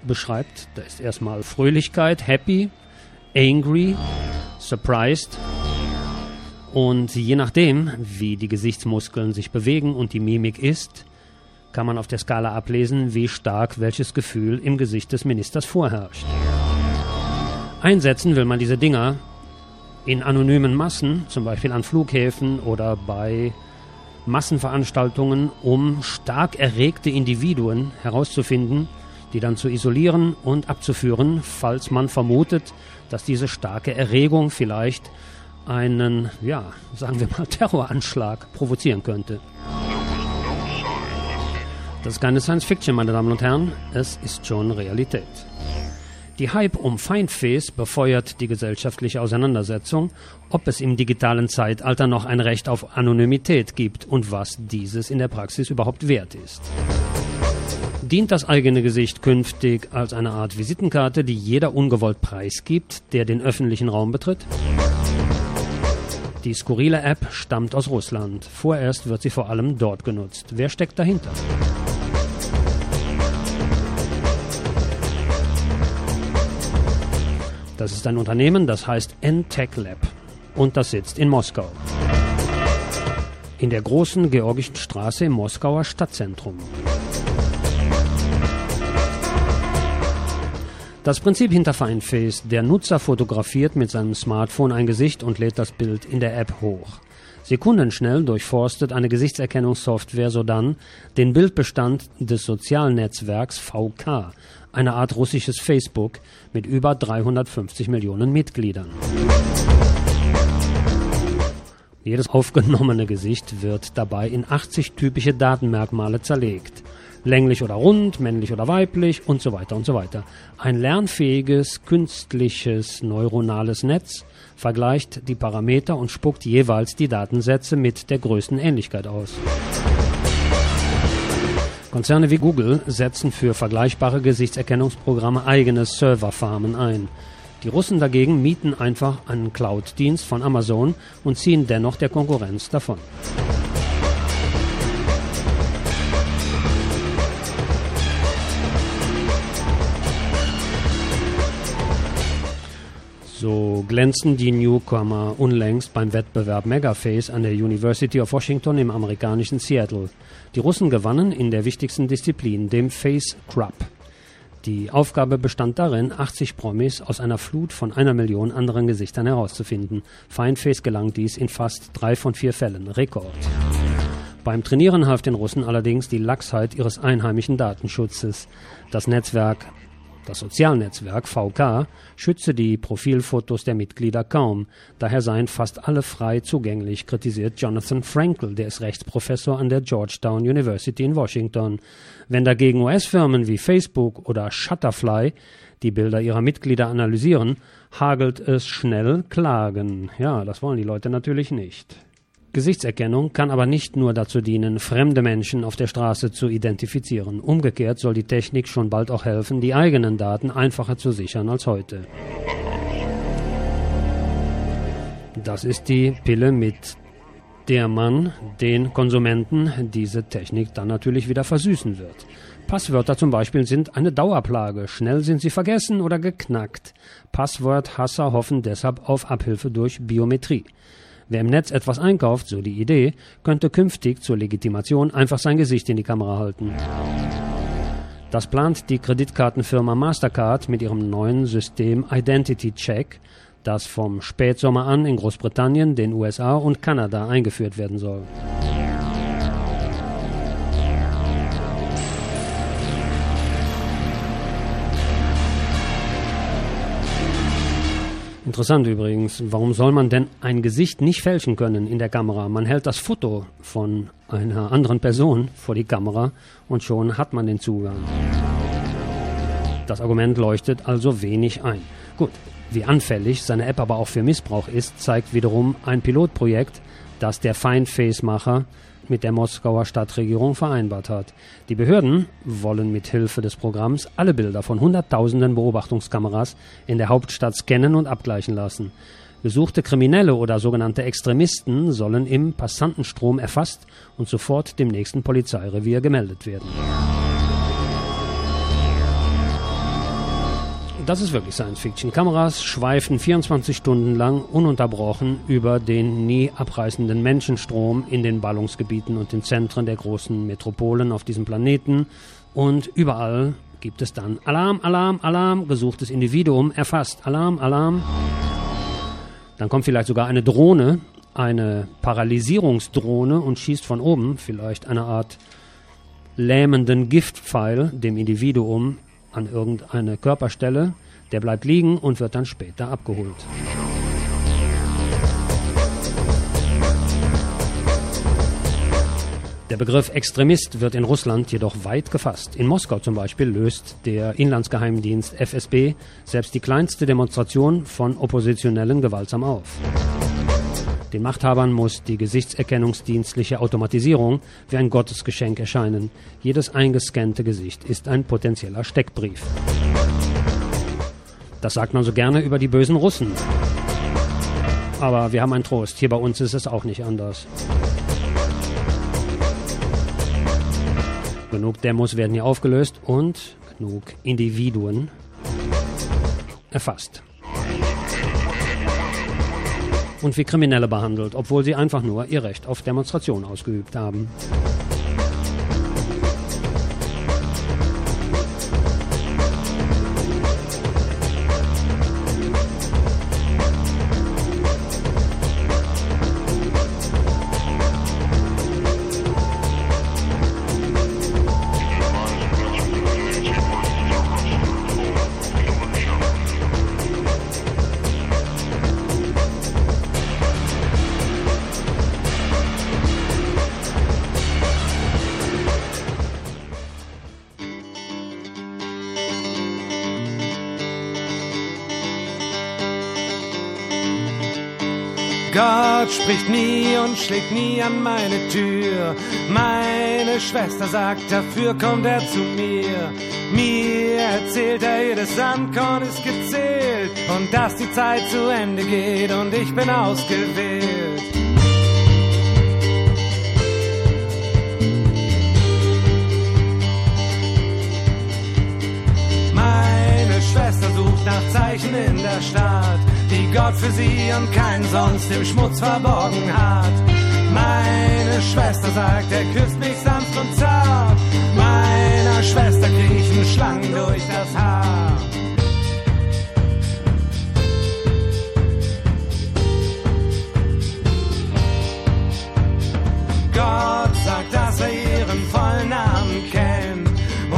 beschreibt. Da ist erstmal Fröhlichkeit, happy, angry, surprised. Und je nachdem, wie die Gesichtsmuskeln sich bewegen und die Mimik ist, kann man auf der Skala ablesen, wie stark welches Gefühl im Gesicht des Ministers vorherrscht. Einsetzen will man diese Dinger in anonymen Massen, zum Beispiel an Flughäfen oder bei Massenveranstaltungen, um stark erregte Individuen herauszufinden, die dann zu isolieren und abzuführen, falls man vermutet, dass diese starke Erregung vielleicht einen, ja, sagen wir mal, Terroranschlag provozieren könnte. Das ist keine Science Fiction, meine Damen und Herren, es ist schon Realität. Die Hype um Feindface befeuert die gesellschaftliche Auseinandersetzung, ob es im digitalen Zeitalter noch ein Recht auf Anonymität gibt und was dieses in der Praxis überhaupt wert ist. Dient das eigene Gesicht künftig als eine Art Visitenkarte, die jeder ungewollt preisgibt, der den öffentlichen Raum betritt? Die skurrile App stammt aus Russland. Vorerst wird sie vor allem dort genutzt. Wer steckt dahinter? Das ist ein Unternehmen, das heißt NTech Lab und das sitzt in Moskau. In der großen Georgischen Straße im Moskauer Stadtzentrum. Das Prinzip hinter Findface, der Nutzer fotografiert mit seinem Smartphone ein Gesicht und lädt das Bild in der App hoch. Sekundenschnell durchforstet eine Gesichtserkennungssoftware sodann den Bildbestand des Sozialnetzwerks VK, eine Art russisches Facebook mit über 350 Millionen Mitgliedern. Jedes aufgenommene Gesicht wird dabei in 80 typische Datenmerkmale zerlegt. Länglich oder rund, männlich oder weiblich und so weiter und so weiter. Ein lernfähiges, künstliches, neuronales Netz vergleicht die Parameter und spuckt jeweils die Datensätze mit der größten Ähnlichkeit aus. Konzerne wie Google setzen für vergleichbare Gesichtserkennungsprogramme eigene Serverfarmen ein. Die Russen dagegen mieten einfach einen Cloud-Dienst von Amazon und ziehen dennoch der Konkurrenz davon. So glänzen die Newcomer unlängst beim Wettbewerb Megaface an der University of Washington im amerikanischen Seattle. Die Russen gewannen in der wichtigsten Disziplin, dem Face Crub. Die Aufgabe bestand darin, 80 Promis aus einer Flut von einer Million anderen Gesichtern herauszufinden. Fineface gelang dies in fast drei von vier Fällen. Rekord. Beim Trainieren half den Russen allerdings die Lachsheit ihres einheimischen Datenschutzes. Das Netzwerk das Sozialnetzwerk VK schütze die Profilfotos der Mitglieder kaum, daher seien fast alle frei zugänglich, kritisiert Jonathan Frankel, der ist Rechtsprofessor an der Georgetown University in Washington. Wenn dagegen US-Firmen wie Facebook oder Shutterfly die Bilder ihrer Mitglieder analysieren, hagelt es schnell Klagen. Ja, das wollen die Leute natürlich nicht. Gesichtserkennung kann aber nicht nur dazu dienen, fremde Menschen auf der Straße zu identifizieren. Umgekehrt soll die Technik schon bald auch helfen, die eigenen Daten einfacher zu sichern als heute. Das ist die Pille, mit der man den Konsumenten diese Technik dann natürlich wieder versüßen wird. Passwörter zum Beispiel sind eine Dauerplage. Schnell sind sie vergessen oder geknackt. Passworthasser hoffen deshalb auf Abhilfe durch Biometrie. Wer im Netz etwas einkauft, so die Idee, könnte künftig zur Legitimation einfach sein Gesicht in die Kamera halten. Das plant die Kreditkartenfirma Mastercard mit ihrem neuen System Identity Check, das vom Spätsommer an in Großbritannien, den USA und Kanada eingeführt werden soll. Interessant übrigens. Warum soll man denn ein Gesicht nicht fälschen können in der Kamera? Man hält das Foto von einer anderen Person vor die Kamera und schon hat man den Zugang. Das Argument leuchtet also wenig ein. Gut, wie anfällig seine App aber auch für Missbrauch ist, zeigt wiederum ein Pilotprojekt, das der Feinface-Macher mit der Moskauer Stadtregierung vereinbart hat. Die Behörden wollen mit Hilfe des Programms alle Bilder von Hunderttausenden Beobachtungskameras in der Hauptstadt scannen und abgleichen lassen. Gesuchte Kriminelle oder sogenannte Extremisten sollen im Passantenstrom erfasst und sofort dem nächsten Polizeirevier gemeldet werden. Das ist wirklich Science Fiction. Kameras schweifen 24 Stunden lang ununterbrochen über den nie abreißenden Menschenstrom in den Ballungsgebieten und den Zentren der großen Metropolen auf diesem Planeten. Und überall gibt es dann Alarm, Alarm, Alarm, gesuchtes Individuum erfasst. Alarm, Alarm. Dann kommt vielleicht sogar eine Drohne, eine Paralysierungsdrohne und schießt von oben vielleicht eine Art lähmenden Giftpfeil dem Individuum an irgendeine Körperstelle, der bleibt liegen und wird dann später abgeholt. Der Begriff Extremist wird in Russland jedoch weit gefasst. In Moskau zum Beispiel löst der Inlandsgeheimdienst FSB selbst die kleinste Demonstration von Oppositionellen gewaltsam auf. Den Machthabern muss die gesichtserkennungsdienstliche Automatisierung wie ein Gottesgeschenk erscheinen. Jedes eingescannte Gesicht ist ein potenzieller Steckbrief. Das sagt man so gerne über die bösen Russen. Aber wir haben einen Trost. Hier bei uns ist es auch nicht anders. Genug Demos werden hier aufgelöst und genug Individuen erfasst und wie Kriminelle behandelt, obwohl sie einfach nur ihr Recht auf Demonstration ausgeübt haben. Gott spricht nie und schlägt nie an meine Tür. Meine Schwester sagt, dafür kommt er zu mir. Mir erzählt er, jedes Sandkorn ist gezählt und dass die Zeit zu Ende geht und ich bin ausgewählt. Meine Schwester sucht nach Zeichen in der Stadt. Die für sie und kein sonst im Schmutz verborgen hat. Meine Schwester sagt, er küsst mich sanft und zart. Meiner Schwester kriechen Schlangen durch das Haar. Gott sagt, dass er ihren vollen Namen kennt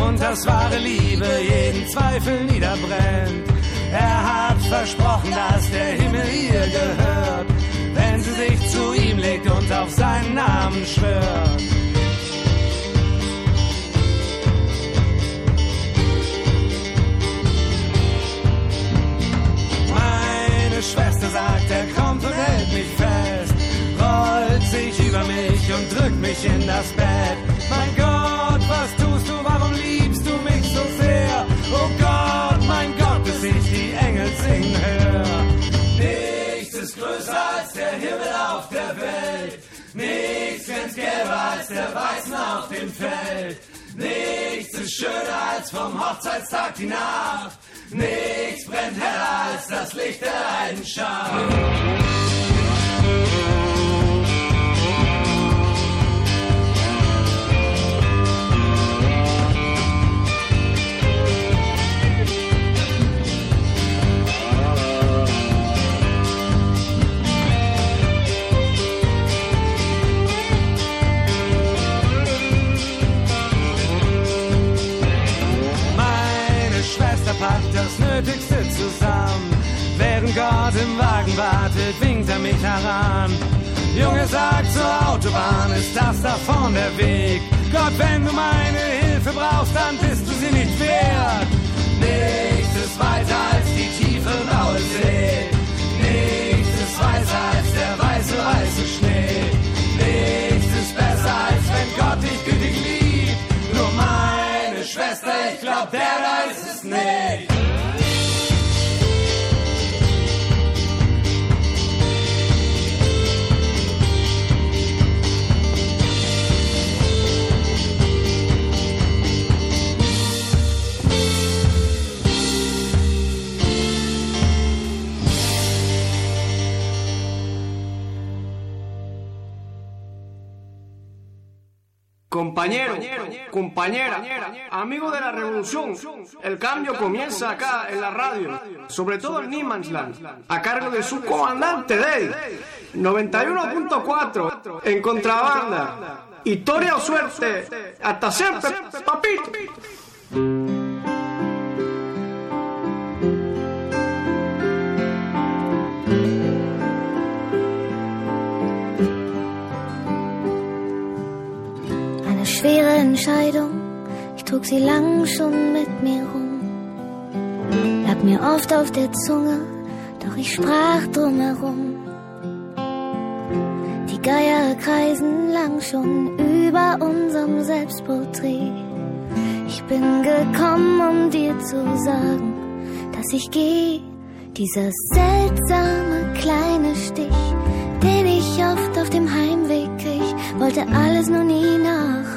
und dass wahre Liebe jeden Zweifel niederbrennt. Er hat versprochen, dass der Himmel ihr gehört, wenn sie sich zu ihm legt und auf seinen Namen schwört. Meine Schwester sagt, er kommt und hält mich fest, rollt sich über mich und drückt mich in das Bett. Mein Gott, was tust du, warum liebst Nichts ganz gelber als der Weißen auf dem Feld. Nichts ist schöner als vom Hochzeitstag die Nacht. Nichts brennt heller als das Licht der Leidenschaft. Nötigste zusammen. Während Gott im Wagen wartet, winkt er mich heran. Junge sagt zur Autobahn, ist das da vorn der Weg? Gott, wenn du meine Hilfe brauchst, dann bist du sie nicht wert. Nichts ist weiter als die tiefe blaue See. Nichts ist weißer als der weiße, weiße Schnee. Nichts ist besser, als wenn Gott dich gütig liebt. Nur meine Schwester, ich glaub, der da ist es nicht. Compañero, compañera, amigo de la revolución, el cambio comienza acá en la radio, sobre todo en Niemandsland, a cargo de su comandante Dave, 91.4 en contrabanda. Historia o suerte, hasta siempre, papito. Entscheidung, ich trug sie lang schon mit mir rum. Lag mir oft auf der Zunge, doch ich sprach drum herum. Die Geier kreisen lang schon über unserem Selbstporträt. Ich bin gekommen, um dir zu sagen, dass ich geh. Dieser seltsame kleine Stich, den ich oft auf dem Heimweg krieg, wollte alles nur nie nach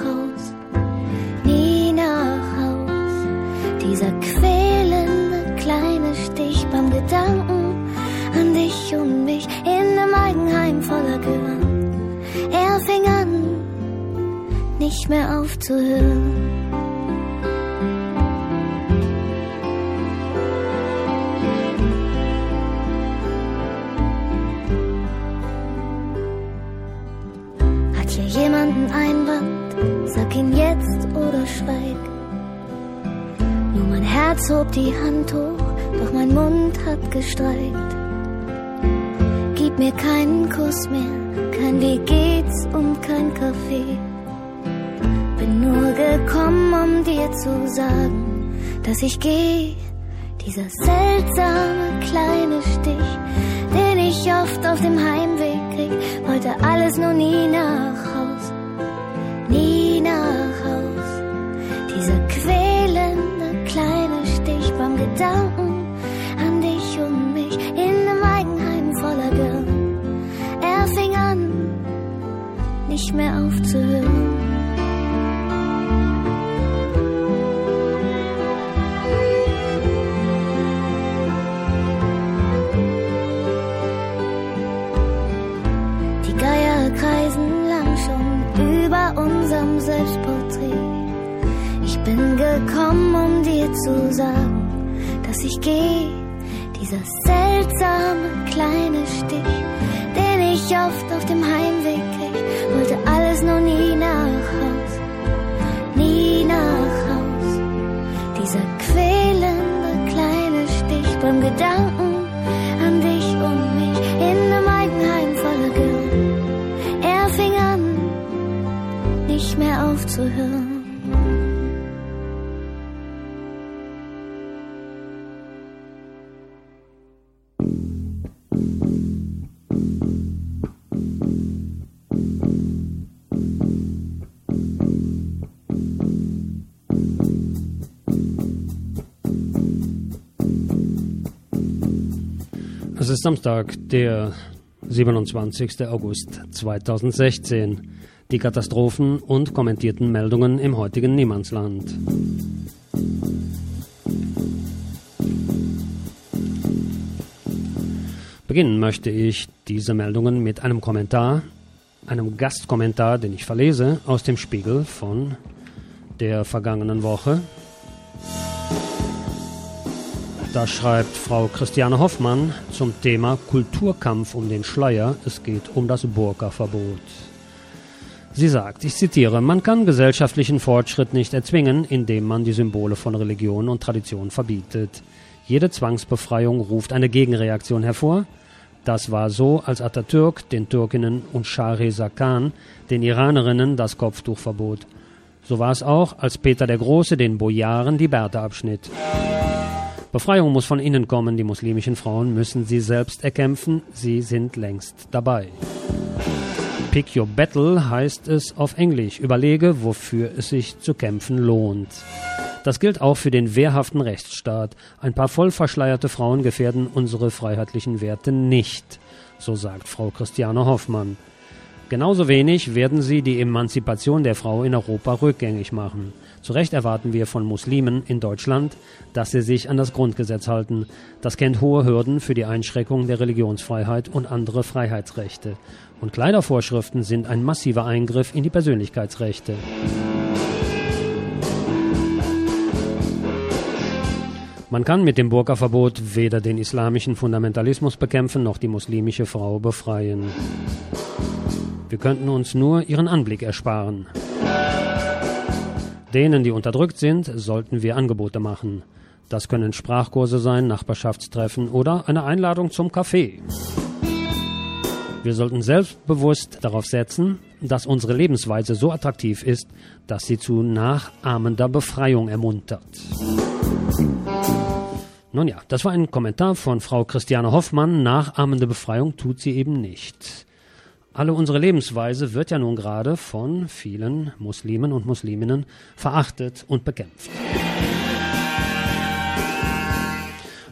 Gedanken an dich und mich in einem Eigenheim voller Gehirn. Er fing an, nicht mehr aufzuhören. Hat hier jemand einen Einwand? Sag ihn jetzt oder schweig. Nur mein Herz hob die Hand hoch, doch mein Mund hat gestreikt. Gib mir keinen Kuss mehr, kein Wie geht's und kein Kaffee. Bin nur gekommen, um dir zu sagen, dass ich geh. Dieser seltsame kleine Stich, den ich oft auf dem Heimweg krieg, wollte alles nur nie nach Haus, nie nach Haus. Dieser quälende kleine Stich beim Gedanken nicht mehr aufzuhören. Die Geier kreisen lang schon über unserem Selbstporträt. Ich bin gekommen, um dir zu sagen, dass ich gehe. Dieser seltsame kleine Stich, den ich oft auf dem Heimweg alles nur nie nach Haus, nie nach Haus. Dieser quälende kleine Stich beim Gedanken an dich und mich in einem Eigenheim voller Girl. Er fing an, nicht mehr aufzuhören. Ist Samstag, der 27. August 2016. Die Katastrophen und kommentierten Meldungen im heutigen Niemandsland. Beginnen möchte ich diese Meldungen mit einem Kommentar, einem Gastkommentar, den ich verlese aus dem Spiegel von der vergangenen Woche. Da schreibt Frau Christiane Hoffmann zum Thema Kulturkampf um den Schleier. Es geht um das Burka-Verbot. Sie sagt, ich zitiere, man kann gesellschaftlichen Fortschritt nicht erzwingen, indem man die Symbole von Religion und Tradition verbietet. Jede Zwangsbefreiung ruft eine Gegenreaktion hervor. Das war so, als Atatürk den Türkinnen und Shahreza Khan, den Iranerinnen, das Kopftuch verbot. So war es auch, als Peter der Große den Bojaren die Bärte abschnitt. Befreiung muss von innen kommen, die muslimischen Frauen müssen sie selbst erkämpfen, sie sind längst dabei. Pick Your Battle heißt es auf Englisch. Überlege, wofür es sich zu kämpfen lohnt. Das gilt auch für den wehrhaften Rechtsstaat. Ein paar vollverschleierte Frauen gefährden unsere freiheitlichen Werte nicht, so sagt Frau Christiane Hoffmann. Genauso wenig werden sie die Emanzipation der Frau in Europa rückgängig machen. Zu Recht erwarten wir von Muslimen in Deutschland, dass sie sich an das Grundgesetz halten. Das kennt hohe Hürden für die Einschränkung der Religionsfreiheit und andere Freiheitsrechte. Und Kleidervorschriften sind ein massiver Eingriff in die Persönlichkeitsrechte. Man kann mit dem Burka-Verbot weder den islamischen Fundamentalismus bekämpfen noch die muslimische Frau befreien. Wir könnten uns nur ihren Anblick ersparen. Denen, die unterdrückt sind, sollten wir Angebote machen. Das können Sprachkurse sein, Nachbarschaftstreffen oder eine Einladung zum Kaffee. Wir sollten selbstbewusst darauf setzen, dass unsere Lebensweise so attraktiv ist, dass sie zu nachahmender Befreiung ermuntert. Nun ja, das war ein Kommentar von Frau Christiane Hoffmann. Nachahmende Befreiung tut sie eben nicht. Alle unsere Lebensweise wird ja nun gerade von vielen Muslimen und Musliminnen verachtet und bekämpft.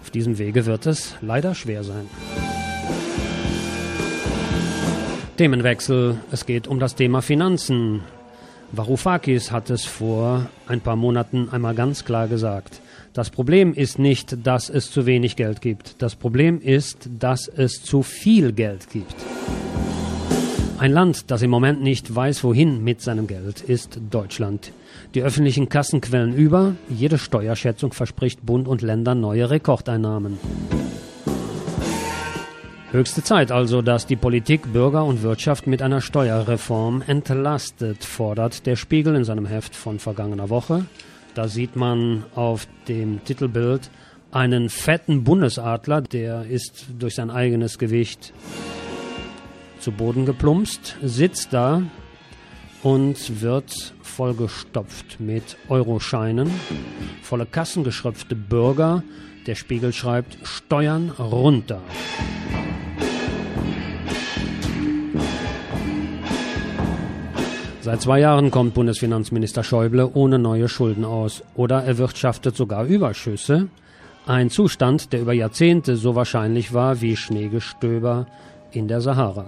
Auf diesem Wege wird es leider schwer sein. Themenwechsel. Es geht um das Thema Finanzen. Varoufakis hat es vor ein paar Monaten einmal ganz klar gesagt. Das Problem ist nicht, dass es zu wenig Geld gibt. Das Problem ist, dass es zu viel Geld gibt. Ein Land, das im Moment nicht weiß, wohin mit seinem Geld, ist Deutschland. Die öffentlichen Kassen quellen über, jede Steuerschätzung verspricht Bund und Länder neue Rekordeinnahmen. Höchste Zeit also, dass die Politik Bürger und Wirtschaft mit einer Steuerreform entlastet, fordert der Spiegel in seinem Heft von vergangener Woche. Da sieht man auf dem Titelbild einen fetten Bundesadler, der ist durch sein eigenes Gewicht zu Boden geplumpst, sitzt da und wird vollgestopft mit Euroscheinen, volle Kassen geschröpfte Bürger. Der Spiegel schreibt Steuern runter. Seit zwei Jahren kommt Bundesfinanzminister Schäuble ohne neue Schulden aus oder erwirtschaftet sogar Überschüsse. Ein Zustand, der über Jahrzehnte so wahrscheinlich war wie Schneegestöber in der Sahara.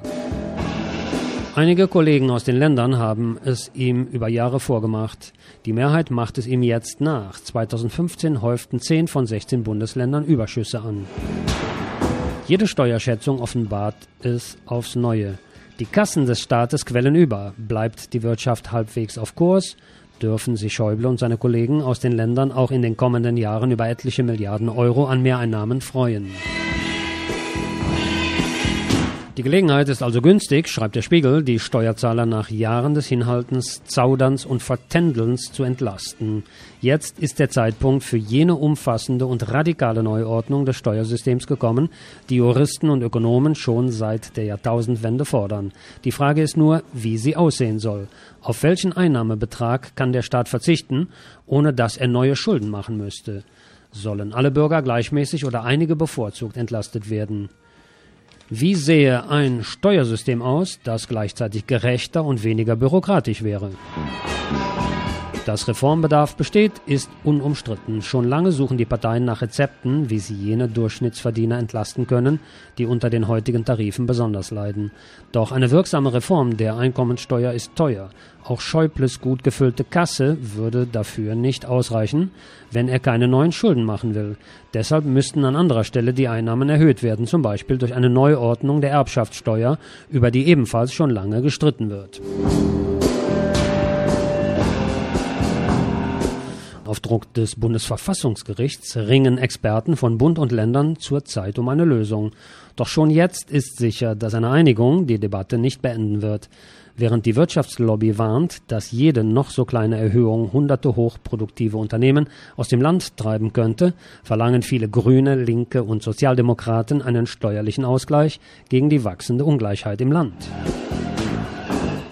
Einige Kollegen aus den Ländern haben es ihm über Jahre vorgemacht. Die Mehrheit macht es ihm jetzt nach. 2015 häuften 10 von 16 Bundesländern Überschüsse an. Jede Steuerschätzung offenbart es aufs Neue. Die Kassen des Staates quellen über. Bleibt die Wirtschaft halbwegs auf Kurs, dürfen sich Schäuble und seine Kollegen aus den Ländern auch in den kommenden Jahren über etliche Milliarden Euro an Mehreinnahmen freuen. Die Gelegenheit ist also günstig, schreibt der Spiegel, die Steuerzahler nach Jahren des Hinhaltens, Zauderns und Vertändelns zu entlasten. Jetzt ist der Zeitpunkt für jene umfassende und radikale Neuordnung des Steuersystems gekommen, die Juristen und Ökonomen schon seit der Jahrtausendwende fordern. Die Frage ist nur, wie sie aussehen soll. Auf welchen Einnahmebetrag kann der Staat verzichten, ohne dass er neue Schulden machen müsste? Sollen alle Bürger gleichmäßig oder einige bevorzugt entlastet werden? Wie sähe ein Steuersystem aus, das gleichzeitig gerechter und weniger bürokratisch wäre? Dass Reformbedarf besteht, ist unumstritten. Schon lange suchen die Parteien nach Rezepten, wie sie jene Durchschnittsverdiener entlasten können, die unter den heutigen Tarifen besonders leiden. Doch eine wirksame Reform der Einkommensteuer ist teuer. Auch Schäubles gut gefüllte Kasse würde dafür nicht ausreichen, wenn er keine neuen Schulden machen will. Deshalb müssten an anderer Stelle die Einnahmen erhöht werden, zum Beispiel durch eine Neuordnung der Erbschaftssteuer, über die ebenfalls schon lange gestritten wird. Auf Druck des Bundesverfassungsgerichts ringen Experten von Bund und Ländern zurzeit um eine Lösung. Doch schon jetzt ist sicher, dass eine Einigung die Debatte nicht beenden wird. Während die Wirtschaftslobby warnt, dass jede noch so kleine Erhöhung hunderte hochproduktive Unternehmen aus dem Land treiben könnte, verlangen viele Grüne, Linke und Sozialdemokraten einen steuerlichen Ausgleich gegen die wachsende Ungleichheit im Land.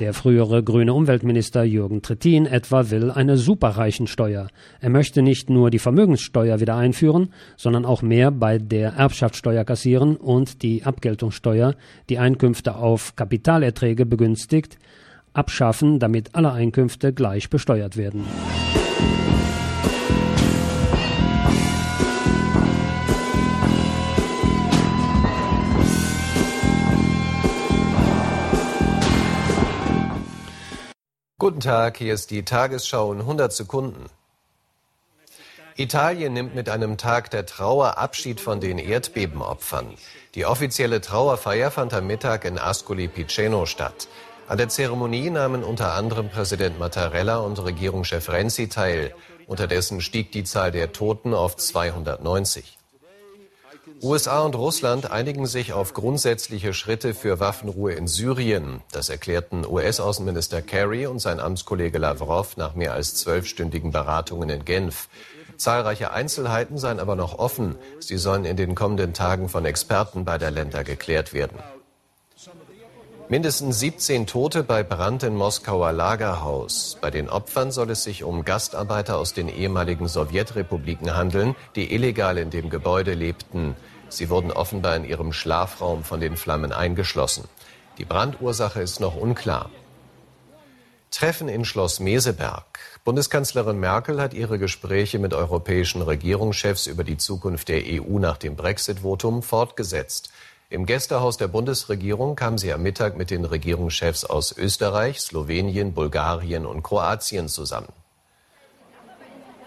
Der frühere grüne Umweltminister Jürgen Trittin etwa will eine Superreichensteuer. Er möchte nicht nur die Vermögenssteuer wieder einführen, sondern auch mehr bei der Erbschaftssteuer kassieren und die Abgeltungssteuer, die Einkünfte auf Kapitalerträge begünstigt, abschaffen, damit alle Einkünfte gleich besteuert werden. Guten Tag, hier ist die Tagesschau in 100 Sekunden. Italien nimmt mit einem Tag der Trauer Abschied von den Erdbebenopfern. Die offizielle Trauerfeier fand am Mittag in Ascoli Piceno statt. An der Zeremonie nahmen unter anderem Präsident Mattarella und Regierungschef Renzi teil. Unterdessen stieg die Zahl der Toten auf 290. USA und Russland einigen sich auf grundsätzliche Schritte für Waffenruhe in Syrien. Das erklärten US-Außenminister Kerry und sein Amtskollege Lavrov nach mehr als zwölfstündigen Beratungen in Genf. Zahlreiche Einzelheiten seien aber noch offen. Sie sollen in den kommenden Tagen von Experten beider Länder geklärt werden. Mindestens 17 Tote bei Brand in Moskauer Lagerhaus. Bei den Opfern soll es sich um Gastarbeiter aus den ehemaligen Sowjetrepubliken handeln, die illegal in dem Gebäude lebten. Sie wurden offenbar in ihrem Schlafraum von den Flammen eingeschlossen. Die Brandursache ist noch unklar. Treffen in Schloss Meseberg. Bundeskanzlerin Merkel hat ihre Gespräche mit europäischen Regierungschefs über die Zukunft der EU nach dem Brexit-Votum fortgesetzt. Im Gästehaus der Bundesregierung kam sie am Mittag mit den Regierungschefs aus Österreich, Slowenien, Bulgarien und Kroatien zusammen.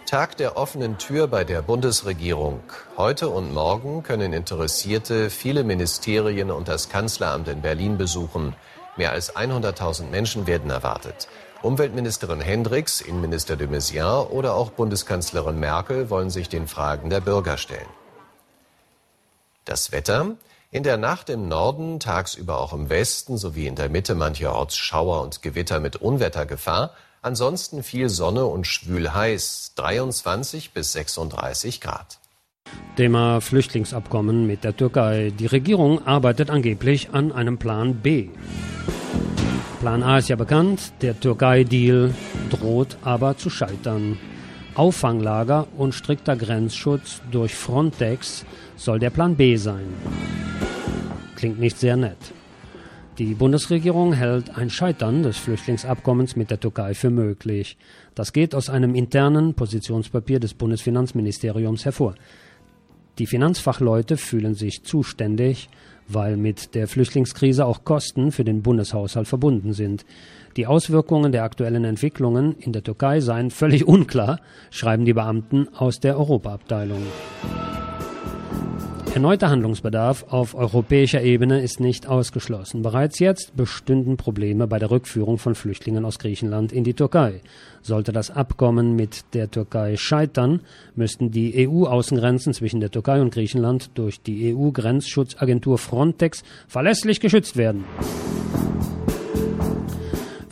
Tag der offenen Tür bei der Bundesregierung. Heute und morgen können Interessierte viele Ministerien und das Kanzleramt in Berlin besuchen. Mehr als 100.000 Menschen werden erwartet. Umweltministerin Hendricks, Innenminister de Maizière oder auch Bundeskanzlerin Merkel wollen sich den Fragen der Bürger stellen. Das Wetter. In der Nacht im Norden, tagsüber auch im Westen sowie in der Mitte mancherorts Schauer und Gewitter mit Unwettergefahr. Ansonsten viel Sonne und schwül heiß, 23 bis 36 Grad. Thema Flüchtlingsabkommen mit der Türkei. Die Regierung arbeitet angeblich an einem Plan B. Plan A ist ja bekannt, der Türkei-Deal droht aber zu scheitern. Auffanglager und strikter Grenzschutz durch Frontex soll der Plan B sein. Klingt nicht sehr nett. Die Bundesregierung hält ein Scheitern des Flüchtlingsabkommens mit der Türkei für möglich. Das geht aus einem internen Positionspapier des Bundesfinanzministeriums hervor. Die Finanzfachleute fühlen sich zuständig, weil mit der Flüchtlingskrise auch Kosten für den Bundeshaushalt verbunden sind. Die Auswirkungen der aktuellen Entwicklungen in der Türkei seien völlig unklar, schreiben die Beamten aus der Europaabteilung. Erneuter Handlungsbedarf auf europäischer Ebene ist nicht ausgeschlossen. Bereits jetzt bestünden Probleme bei der Rückführung von Flüchtlingen aus Griechenland in die Türkei. Sollte das Abkommen mit der Türkei scheitern, müssten die EU-Außengrenzen zwischen der Türkei und Griechenland durch die EU-Grenzschutzagentur Frontex verlässlich geschützt werden.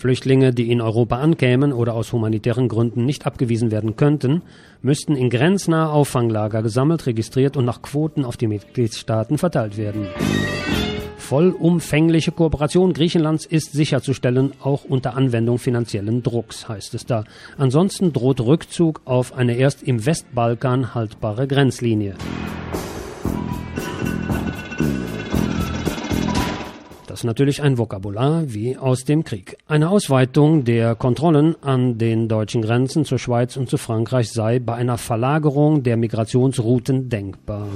Flüchtlinge, die in Europa ankämen oder aus humanitären Gründen nicht abgewiesen werden könnten, müssten in grenznahe Auffanglager gesammelt, registriert und nach Quoten auf die Mitgliedstaaten verteilt werden. Vollumfängliche Kooperation Griechenlands ist sicherzustellen, auch unter Anwendung finanziellen Drucks, heißt es da. Ansonsten droht Rückzug auf eine erst im Westbalkan haltbare Grenzlinie. Das natürlich ein Vokabular wie aus dem Krieg. Eine Ausweitung der Kontrollen an den deutschen Grenzen zur Schweiz und zu Frankreich sei bei einer Verlagerung der Migrationsrouten denkbar.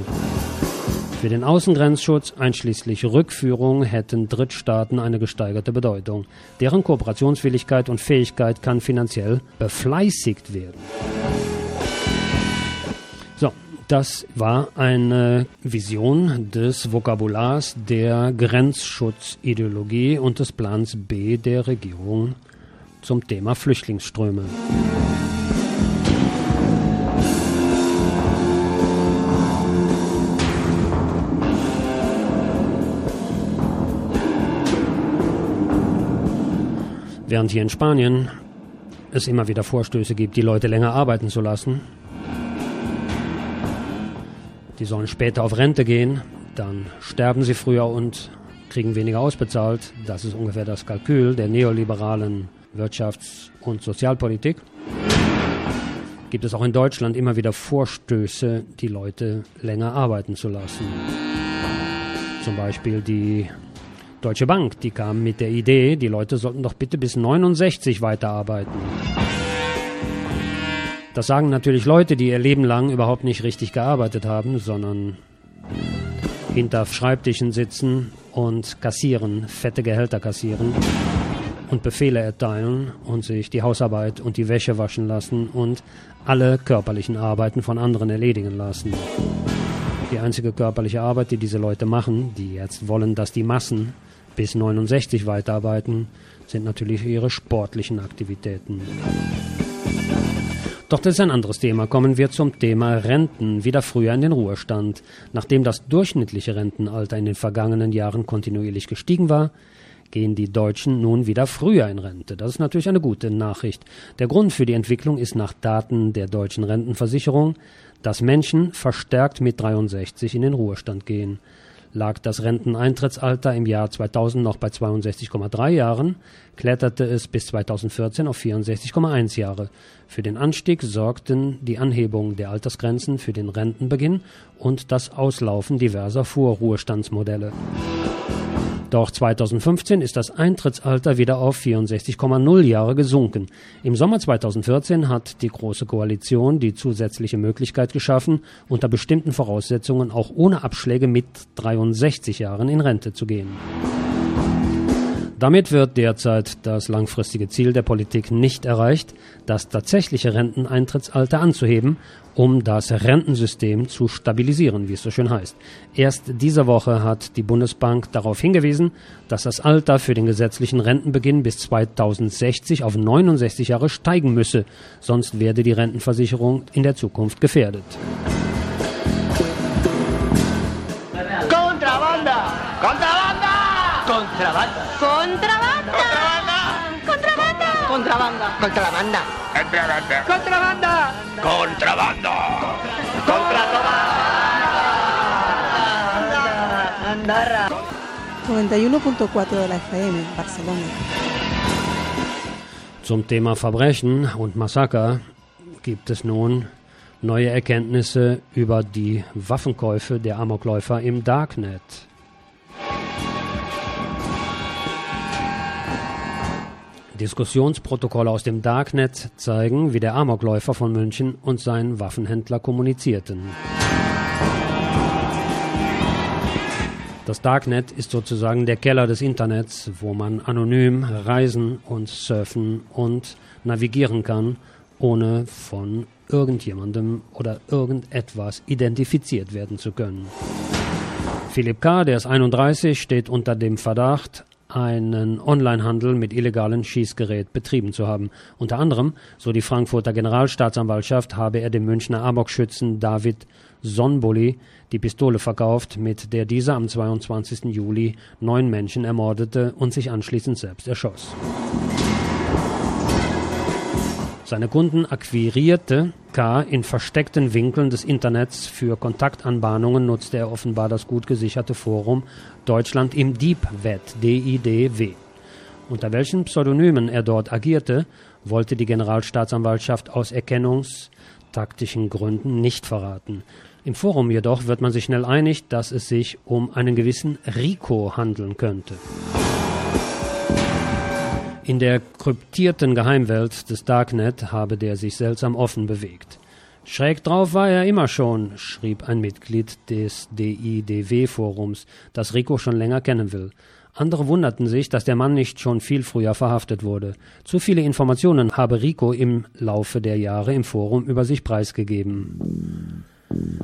Für den Außengrenzschutz einschließlich Rückführung hätten Drittstaaten eine gesteigerte Bedeutung. Deren Kooperationswilligkeit und Fähigkeit kann finanziell befleißigt werden. Das war eine Vision des Vokabulars der Grenzschutzideologie und des Plans B der Regierung zum Thema Flüchtlingsströme. Während hier in Spanien es immer wieder Vorstöße gibt, die Leute länger arbeiten zu lassen, die sollen später auf Rente gehen, dann sterben sie früher und kriegen weniger ausbezahlt. Das ist ungefähr das Kalkül der neoliberalen Wirtschafts- und Sozialpolitik. Gibt es auch in Deutschland immer wieder Vorstöße, die Leute länger arbeiten zu lassen. Zum Beispiel die Deutsche Bank, die kam mit der Idee, die Leute sollten doch bitte bis 69 weiterarbeiten. Das sagen natürlich Leute, die ihr Leben lang überhaupt nicht richtig gearbeitet haben, sondern hinter Schreibtischen sitzen und kassieren, fette Gehälter kassieren und Befehle erteilen und sich die Hausarbeit und die Wäsche waschen lassen und alle körperlichen Arbeiten von anderen erledigen lassen. Die einzige körperliche Arbeit, die diese Leute machen, die jetzt wollen, dass die Massen bis 69 weiterarbeiten, sind natürlich ihre sportlichen Aktivitäten. Doch das ist ein anderes Thema. Kommen wir zum Thema Renten. Wieder früher in den Ruhestand. Nachdem das durchschnittliche Rentenalter in den vergangenen Jahren kontinuierlich gestiegen war, gehen die Deutschen nun wieder früher in Rente. Das ist natürlich eine gute Nachricht. Der Grund für die Entwicklung ist nach Daten der deutschen Rentenversicherung, dass Menschen verstärkt mit 63 in den Ruhestand gehen lag das Renteneintrittsalter im Jahr 2000 noch bei 62,3 Jahren, kletterte es bis 2014 auf 64,1 Jahre. Für den Anstieg sorgten die Anhebung der Altersgrenzen für den Rentenbeginn und das Auslaufen diverser Vorruhestandsmodelle. Doch 2015 ist das Eintrittsalter wieder auf 64,0 Jahre gesunken. Im Sommer 2014 hat die Große Koalition die zusätzliche Möglichkeit geschaffen, unter bestimmten Voraussetzungen auch ohne Abschläge mit 63 Jahren in Rente zu gehen. Damit wird derzeit das langfristige Ziel der Politik nicht erreicht, das tatsächliche Renteneintrittsalter anzuheben, um das Rentensystem zu stabilisieren, wie es so schön heißt. Erst diese Woche hat die Bundesbank darauf hingewiesen, dass das Alter für den gesetzlichen Rentenbeginn bis 2060 auf 69 Jahre steigen müsse, sonst werde die Rentenversicherung in der Zukunft gefährdet. Contrabanda. Contrabanda. Contrabanda. Contrabanda. Contrabanda. Contrabanda. Contrabanda. Contrabanda. 91.4 de la FM, Barcelona. Zum Thema Verbrechen und Massaker gibt es nun neue Erkenntnisse über die Waffenkäufe der Amokläufer im Darknet. Diskussionsprotokolle aus dem Darknet zeigen, wie der Amokläufer von München und sein Waffenhändler kommunizierten. Das Darknet ist sozusagen der Keller des Internets, wo man anonym reisen und surfen und navigieren kann, ohne von irgendjemandem oder irgendetwas identifiziert werden zu können. Philipp K., der ist 31, steht unter dem Verdacht, einen Onlinehandel mit illegalen Schießgerät betrieben zu haben. Unter anderem, so die Frankfurter Generalstaatsanwaltschaft, habe er dem Münchner Amokschützen David Sonboli die Pistole verkauft, mit der dieser am 22. Juli neun Menschen ermordete und sich anschließend selbst erschoss. Seine Kunden akquirierte K. in versteckten Winkeln des Internets. Für Kontaktanbahnungen nutzte er offenbar das gut gesicherte Forum Deutschland im DeepWeb, DIDW. Unter welchen Pseudonymen er dort agierte, wollte die Generalstaatsanwaltschaft aus erkennungstaktischen Gründen nicht verraten. Im Forum jedoch wird man sich schnell einig, dass es sich um einen gewissen Rico handeln könnte. In der kryptierten Geheimwelt des Darknet habe der sich seltsam offen bewegt. Schräg drauf war er immer schon, schrieb ein Mitglied des DIDW-Forums, das Rico schon länger kennen will. Andere wunderten sich, dass der Mann nicht schon viel früher verhaftet wurde. Zu viele Informationen habe Rico im Laufe der Jahre im Forum über sich preisgegeben.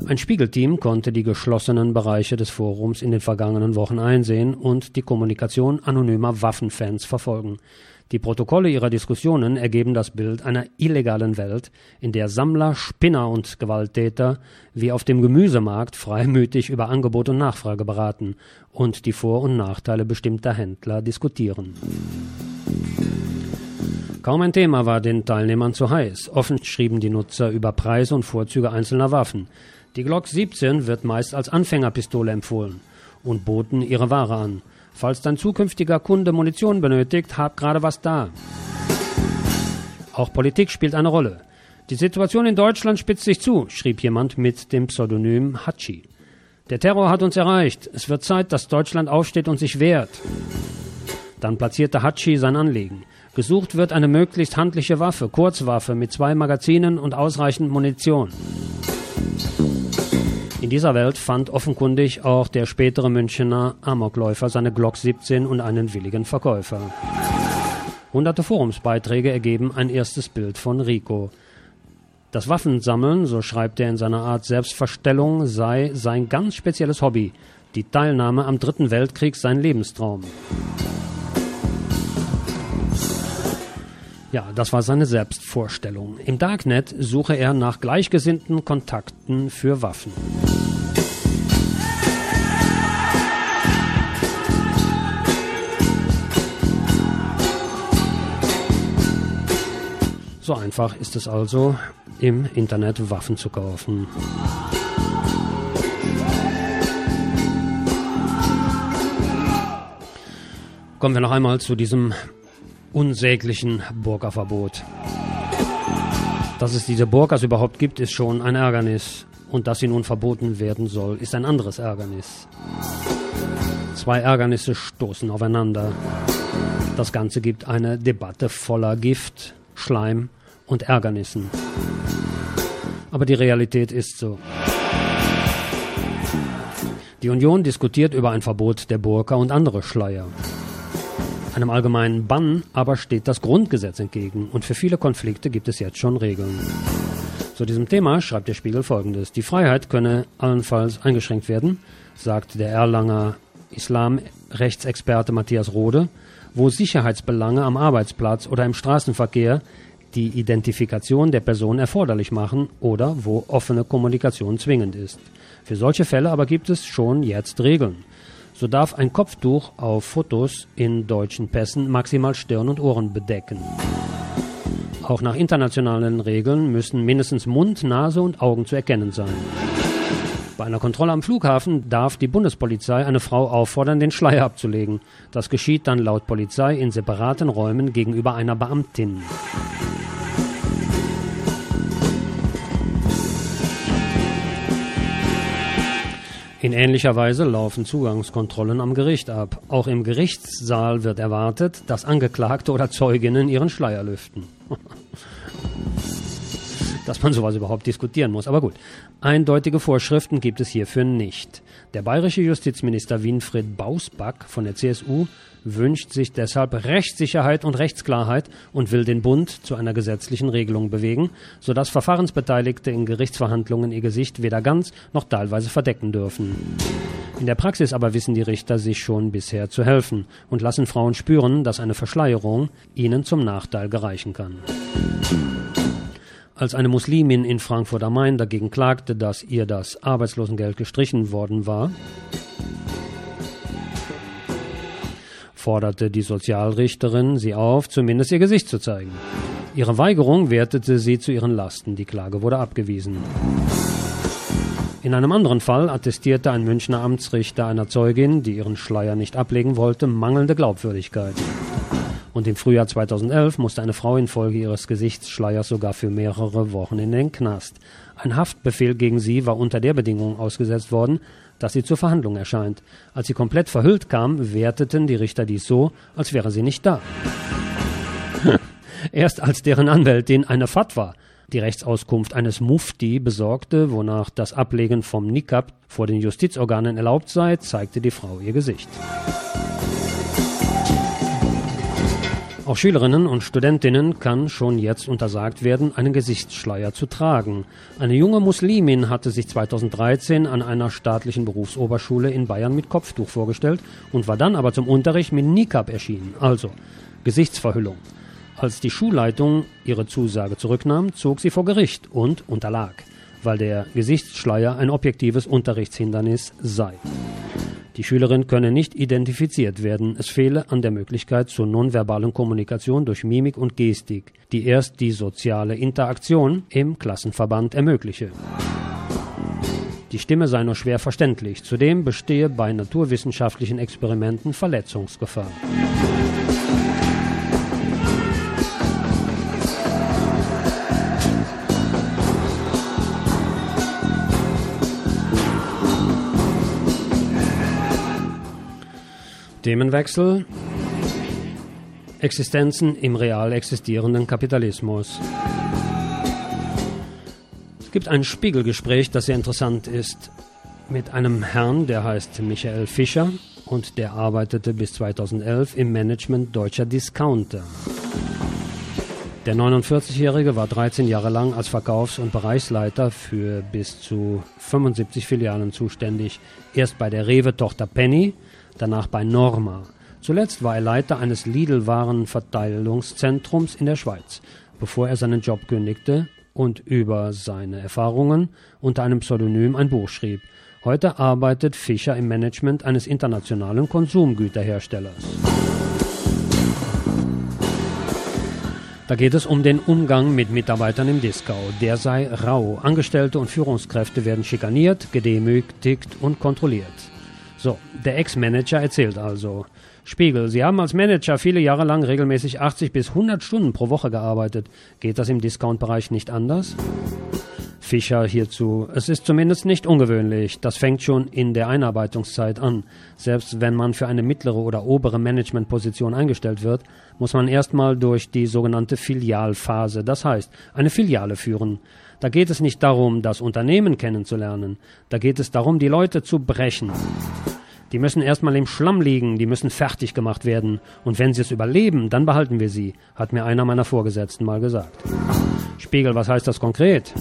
Ein Spiegelteam konnte die geschlossenen Bereiche des Forums in den vergangenen Wochen einsehen und die Kommunikation anonymer Waffenfans verfolgen. Die Protokolle ihrer Diskussionen ergeben das Bild einer illegalen Welt, in der Sammler, Spinner und Gewalttäter wie auf dem Gemüsemarkt freimütig über Angebot und Nachfrage beraten und die Vor- und Nachteile bestimmter Händler diskutieren. Kaum ein Thema war den Teilnehmern zu heiß. Offen schrieben die Nutzer über Preise und Vorzüge einzelner Waffen. Die Glock 17 wird meist als Anfängerpistole empfohlen und boten ihre Ware an. Falls dein zukünftiger Kunde Munition benötigt, hab gerade was da. Auch Politik spielt eine Rolle. Die Situation in Deutschland spitzt sich zu, schrieb jemand mit dem Pseudonym Hachi. Der Terror hat uns erreicht. Es wird Zeit, dass Deutschland aufsteht und sich wehrt. Dann platzierte Hachi sein Anliegen. Gesucht wird eine möglichst handliche Waffe, Kurzwaffe mit zwei Magazinen und ausreichend Munition. In dieser Welt fand offenkundig auch der spätere Münchener Amokläufer seine Glock 17 und einen willigen Verkäufer. Hunderte Forumsbeiträge ergeben ein erstes Bild von Rico. Das Waffensammeln, so schreibt er in seiner Art Selbstverstellung, sei sein ganz spezielles Hobby. Die Teilnahme am Dritten Weltkrieg sein Lebenstraum. Ja, das war seine Selbstvorstellung. Im Darknet suche er nach gleichgesinnten Kontakten für Waffen. So einfach ist es also, im Internet Waffen zu kaufen. Kommen wir noch einmal zu diesem unsäglichen Burka-Verbot. Dass es diese Burkas überhaupt gibt, ist schon ein Ärgernis. Und dass sie nun verboten werden soll, ist ein anderes Ärgernis. Zwei Ärgernisse stoßen aufeinander. Das Ganze gibt eine Debatte voller Gift, Schleim und Ärgernissen. Aber die Realität ist so. Die Union diskutiert über ein Verbot der Burka und andere Schleier. Einem allgemeinen Bann aber steht das Grundgesetz entgegen und für viele Konflikte gibt es jetzt schon Regeln. Zu diesem Thema schreibt der Spiegel folgendes. Die Freiheit könne allenfalls eingeschränkt werden, sagt der Erlanger Islamrechtsexperte Matthias Rode, wo Sicherheitsbelange am Arbeitsplatz oder im Straßenverkehr die Identifikation der Person erforderlich machen oder wo offene Kommunikation zwingend ist. Für solche Fälle aber gibt es schon jetzt Regeln. So darf ein Kopftuch auf Fotos in deutschen Pässen maximal Stirn und Ohren bedecken. Auch nach internationalen Regeln müssen mindestens Mund, Nase und Augen zu erkennen sein. Bei einer Kontrolle am Flughafen darf die Bundespolizei eine Frau auffordern, den Schleier abzulegen. Das geschieht dann laut Polizei in separaten Räumen gegenüber einer Beamtin. In ähnlicher Weise laufen Zugangskontrollen am Gericht ab. Auch im Gerichtssaal wird erwartet, dass Angeklagte oder Zeuginnen ihren Schleier lüften. dass man sowas überhaupt diskutieren muss. Aber gut, eindeutige Vorschriften gibt es hierfür nicht. Der bayerische Justizminister Winfried Bausback von der CSU wünscht sich deshalb Rechtssicherheit und Rechtsklarheit und will den Bund zu einer gesetzlichen Regelung bewegen, sodass Verfahrensbeteiligte in Gerichtsverhandlungen ihr Gesicht weder ganz noch teilweise verdecken dürfen. In der Praxis aber wissen die Richter sich schon bisher zu helfen und lassen Frauen spüren, dass eine Verschleierung ihnen zum Nachteil gereichen kann. Als eine Muslimin in Frankfurt am Main dagegen klagte, dass ihr das Arbeitslosengeld gestrichen worden war, forderte die Sozialrichterin sie auf, zumindest ihr Gesicht zu zeigen. Ihre Weigerung wertete sie zu ihren Lasten. Die Klage wurde abgewiesen. In einem anderen Fall attestierte ein Münchner Amtsrichter einer Zeugin, die ihren Schleier nicht ablegen wollte, mangelnde Glaubwürdigkeit. Und im Frühjahr 2011 musste eine Frau infolge ihres Gesichtsschleiers sogar für mehrere Wochen in den Knast. Ein Haftbefehl gegen sie war unter der Bedingung ausgesetzt worden, dass sie zur Verhandlung erscheint. Als sie komplett verhüllt kam, werteten die Richter dies so, als wäre sie nicht da. Erst als deren Anwältin eine Fatwa, die Rechtsauskunft eines Mufti, besorgte, wonach das Ablegen vom Nikab vor den Justizorganen erlaubt sei, zeigte die Frau ihr Gesicht. Auch Schülerinnen und Studentinnen kann schon jetzt untersagt werden, einen Gesichtsschleier zu tragen. Eine junge Muslimin hatte sich 2013 an einer staatlichen Berufsoberschule in Bayern mit Kopftuch vorgestellt und war dann aber zum Unterricht mit Nikab erschienen, also Gesichtsverhüllung. Als die Schulleitung ihre Zusage zurücknahm, zog sie vor Gericht und unterlag, weil der Gesichtsschleier ein objektives Unterrichtshindernis sei. Die Schülerin könne nicht identifiziert werden. Es fehle an der Möglichkeit zur nonverbalen Kommunikation durch Mimik und Gestik, die erst die soziale Interaktion im Klassenverband ermögliche. Die Stimme sei nur schwer verständlich. Zudem bestehe bei naturwissenschaftlichen Experimenten Verletzungsgefahr. Themenwechsel. Existenzen im real existierenden Kapitalismus. Es gibt ein Spiegelgespräch, das sehr interessant ist, mit einem Herrn, der heißt Michael Fischer und der arbeitete bis 2011 im Management deutscher Discounter. Der 49-Jährige war 13 Jahre lang als Verkaufs- und Bereichsleiter für bis zu 75 Filialen zuständig. Erst bei der Rewe-Tochter Penny, danach bei Norma. Zuletzt war er Leiter eines Lidl-Warenverteilungszentrums in der Schweiz, bevor er seinen Job kündigte und über seine Erfahrungen unter einem Pseudonym ein Buch schrieb. Heute arbeitet Fischer im Management eines internationalen Konsumgüterherstellers. Da geht es um den Umgang mit Mitarbeitern im Discount. Der sei rau. Angestellte und Führungskräfte werden schikaniert, gedemütigt und kontrolliert. So, der Ex-Manager erzählt also. Spiegel, Sie haben als Manager viele Jahre lang regelmäßig 80 bis 100 Stunden pro Woche gearbeitet. Geht das im Discount-Bereich nicht anders? Fischer hierzu. Es ist zumindest nicht ungewöhnlich. Das fängt schon in der Einarbeitungszeit an. Selbst wenn man für eine mittlere oder obere Managementposition eingestellt wird, muss man erstmal durch die sogenannte Filialphase, das heißt eine Filiale führen. Da geht es nicht darum, das Unternehmen kennenzulernen. Da geht es darum, die Leute zu brechen. Die müssen erstmal im Schlamm liegen, die müssen fertig gemacht werden. Und wenn sie es überleben, dann behalten wir sie, hat mir einer meiner Vorgesetzten mal gesagt. Spiegel, was heißt das konkret?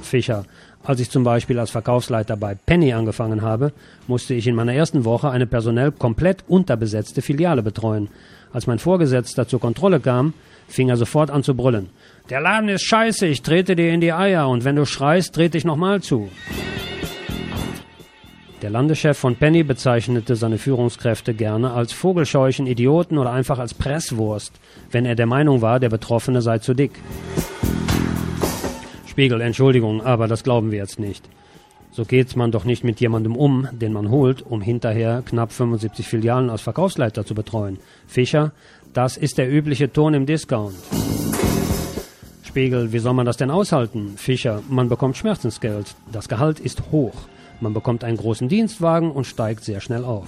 Fischer, als ich zum Beispiel als Verkaufsleiter bei Penny angefangen habe, musste ich in meiner ersten Woche eine personell komplett unterbesetzte Filiale betreuen. Als mein Vorgesetzter zur Kontrolle kam, fing er sofort an zu brüllen. Der Laden ist scheiße, ich trete dir in die Eier und wenn du schreist, trete ich nochmal zu. Der Landeschef von Penny bezeichnete seine Führungskräfte gerne als Vogelscheuchen, Idioten oder einfach als Presswurst, wenn er der Meinung war, der Betroffene sei zu dick. Spiegel, Entschuldigung, aber das glauben wir jetzt nicht. So geht man doch nicht mit jemandem um, den man holt, um hinterher knapp 75 Filialen als Verkaufsleiter zu betreuen. Fischer, das ist der übliche Ton im Discount. Spiegel, wie soll man das denn aushalten? Fischer, man bekommt Schmerzensgeld. Das Gehalt ist hoch. Man bekommt einen großen Dienstwagen und steigt sehr schnell auf.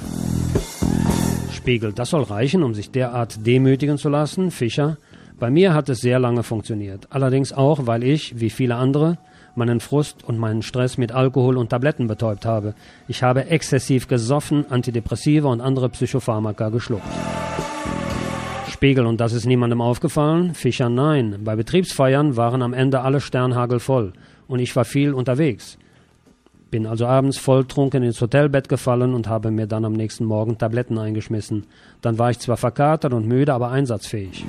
Spiegel, das soll reichen, um sich derart demütigen zu lassen? Fischer, bei mir hat es sehr lange funktioniert. Allerdings auch, weil ich, wie viele andere, meinen Frust und meinen Stress mit Alkohol und Tabletten betäubt habe. Ich habe exzessiv gesoffen, Antidepressiva und andere Psychopharmaka geschluckt. Spiegel, und das ist niemandem aufgefallen? Fischer, nein. Bei Betriebsfeiern waren am Ende alle Sternhagel voll und ich war viel unterwegs. Bin also abends volltrunken ins Hotelbett gefallen und habe mir dann am nächsten Morgen Tabletten eingeschmissen. Dann war ich zwar verkatert und müde, aber einsatzfähig.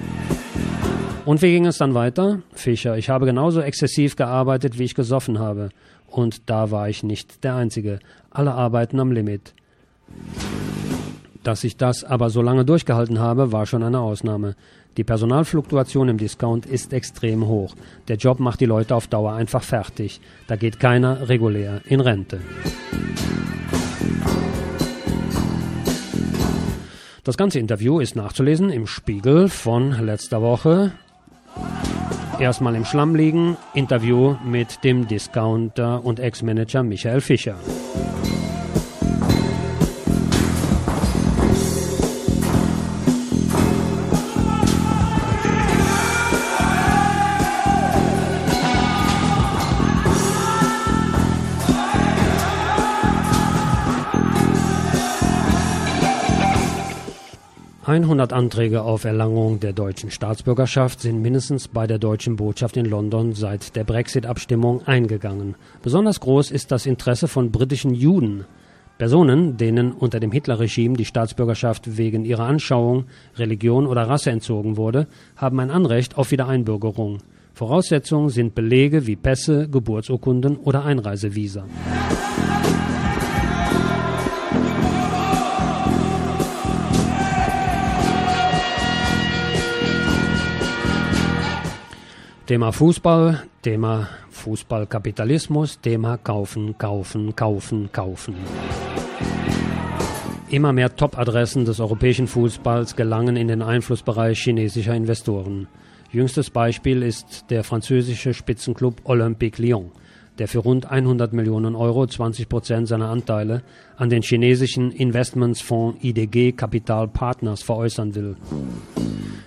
Und wie ging es dann weiter? Fischer, ich habe genauso exzessiv gearbeitet, wie ich gesoffen habe. Und da war ich nicht der Einzige. Alle arbeiten am Limit. Dass ich das aber so lange durchgehalten habe, war schon eine Ausnahme. Die Personalfluktuation im Discount ist extrem hoch. Der Job macht die Leute auf Dauer einfach fertig. Da geht keiner regulär in Rente. Das ganze Interview ist nachzulesen im Spiegel von letzter Woche. Erstmal im Schlamm liegen, Interview mit dem Discounter und Ex-Manager Michael Fischer. 100 Anträge auf Erlangung der deutschen Staatsbürgerschaft sind mindestens bei der deutschen Botschaft in London seit der Brexit-Abstimmung eingegangen. Besonders groß ist das Interesse von britischen Juden. Personen, denen unter dem Hitlerregime die Staatsbürgerschaft wegen ihrer Anschauung, Religion oder Rasse entzogen wurde, haben ein Anrecht auf Wiedereinbürgerung. Voraussetzungen sind Belege wie Pässe, Geburtsurkunden oder Einreisevisa. Thema Fußball, Thema Fußballkapitalismus, Thema Kaufen, Kaufen, Kaufen, Kaufen. Immer mehr Top-Adressen des europäischen Fußballs gelangen in den Einflussbereich chinesischer Investoren. Jüngstes Beispiel ist der französische Spitzenclub Olympique Lyon, der für rund 100 Millionen Euro 20 Prozent seiner Anteile an den chinesischen Investmentsfonds IDG Capital Partners veräußern will.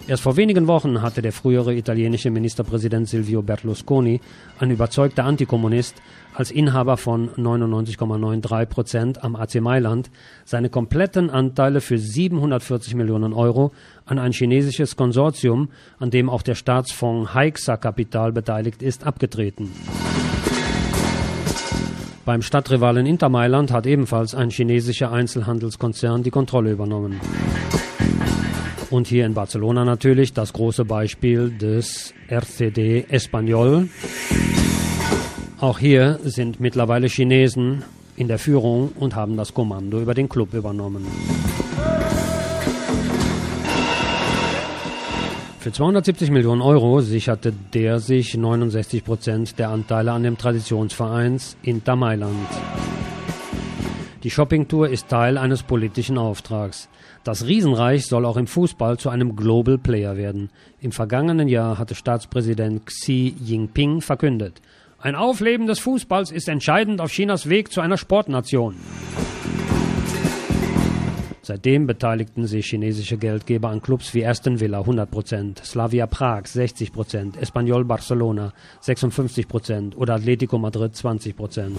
Erst vor wenigen Wochen hatte der frühere italienische Ministerpräsident Silvio Berlusconi, ein überzeugter Antikommunist, als Inhaber von 99,93 Prozent am AC Mailand seine kompletten Anteile für 740 Millionen Euro an ein chinesisches Konsortium, an dem auch der Staatsfonds Haixa Kapital beteiligt ist, abgetreten. Beim Stadtrivalen Inter Mailand hat ebenfalls ein chinesischer Einzelhandelskonzern die Kontrolle übernommen. Und hier in Barcelona natürlich das große Beispiel des RCD Espanyol. Auch hier sind mittlerweile Chinesen in der Führung und haben das Kommando über den Club übernommen. Für 270 Millionen Euro sicherte der sich 69 Prozent der Anteile an dem Traditionsvereins Inter Mailand. Die Shoppingtour ist Teil eines politischen Auftrags. Das Riesenreich soll auch im Fußball zu einem Global Player werden. Im vergangenen Jahr hatte Staatspräsident Xi Jinping verkündet, ein Aufleben des Fußballs ist entscheidend auf Chinas Weg zu einer Sportnation. Seitdem beteiligten sich chinesische Geldgeber an Clubs wie Aston Villa 100%, Slavia Prag 60%, Espanyol Barcelona 56% oder Atletico Madrid 20%.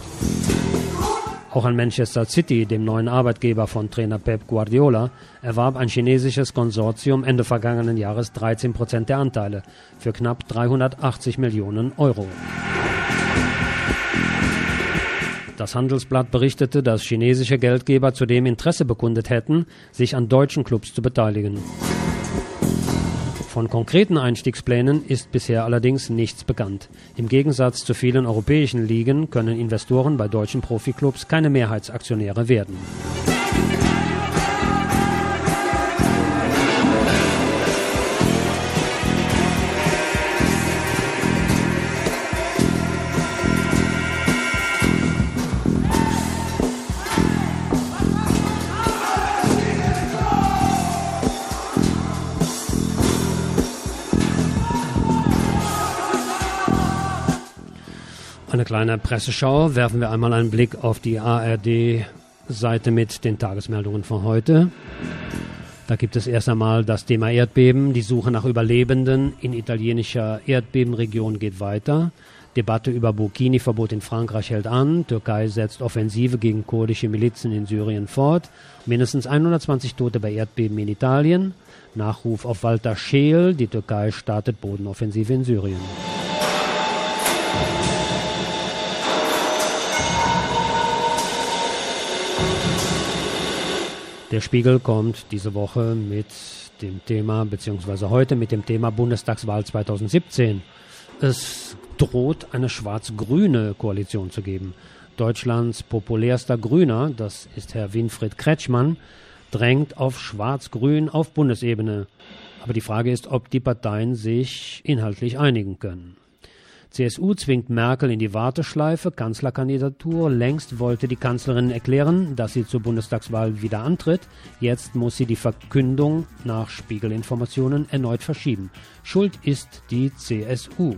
Auch an Manchester City, dem neuen Arbeitgeber von Trainer Pep Guardiola, erwarb ein chinesisches Konsortium Ende vergangenen Jahres 13 Prozent der Anteile für knapp 380 Millionen Euro. Das Handelsblatt berichtete, dass chinesische Geldgeber zudem Interesse bekundet hätten, sich an deutschen Clubs zu beteiligen. Von konkreten Einstiegsplänen ist bisher allerdings nichts bekannt. Im Gegensatz zu vielen europäischen Ligen können Investoren bei deutschen Profiklubs keine Mehrheitsaktionäre werden. Eine kleine Presseschau. Werfen wir einmal einen Blick auf die ARD-Seite mit den Tagesmeldungen von heute. Da gibt es erst einmal das Thema Erdbeben. Die Suche nach Überlebenden in italienischer Erdbebenregion geht weiter. Debatte über Burkini-Verbot in Frankreich hält an. Türkei setzt Offensive gegen kurdische Milizen in Syrien fort. Mindestens 120 Tote bei Erdbeben in Italien. Nachruf auf Walter Scheel. Die Türkei startet Bodenoffensive in Syrien. Der Spiegel kommt diese Woche mit dem Thema, beziehungsweise heute mit dem Thema Bundestagswahl 2017. Es droht eine schwarz-grüne Koalition zu geben. Deutschlands populärster Grüner, das ist Herr Winfried Kretschmann, drängt auf Schwarz-Grün auf Bundesebene. Aber die Frage ist, ob die Parteien sich inhaltlich einigen können. CSU zwingt Merkel in die Warteschleife, Kanzlerkandidatur. Längst wollte die Kanzlerin erklären, dass sie zur Bundestagswahl wieder antritt. Jetzt muss sie die Verkündung nach Spiegelinformationen erneut verschieben. Schuld ist die CSU.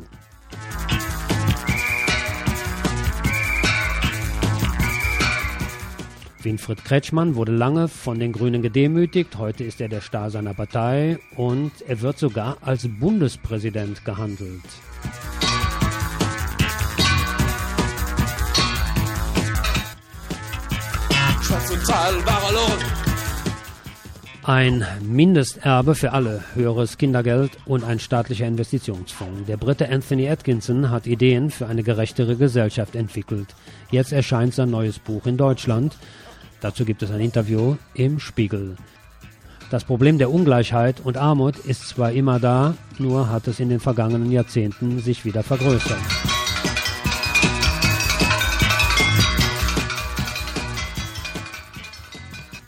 Winfried Kretschmann wurde lange von den Grünen gedemütigt. Heute ist er der Star seiner Partei und er wird sogar als Bundespräsident gehandelt. Ein Mindesterbe für alle, höheres Kindergeld und ein staatlicher Investitionsfonds. Der Brite Anthony Atkinson hat Ideen für eine gerechtere Gesellschaft entwickelt. Jetzt erscheint sein neues Buch in Deutschland. Dazu gibt es ein Interview im Spiegel. Das Problem der Ungleichheit und Armut ist zwar immer da, nur hat es in den vergangenen Jahrzehnten sich wieder vergrößert.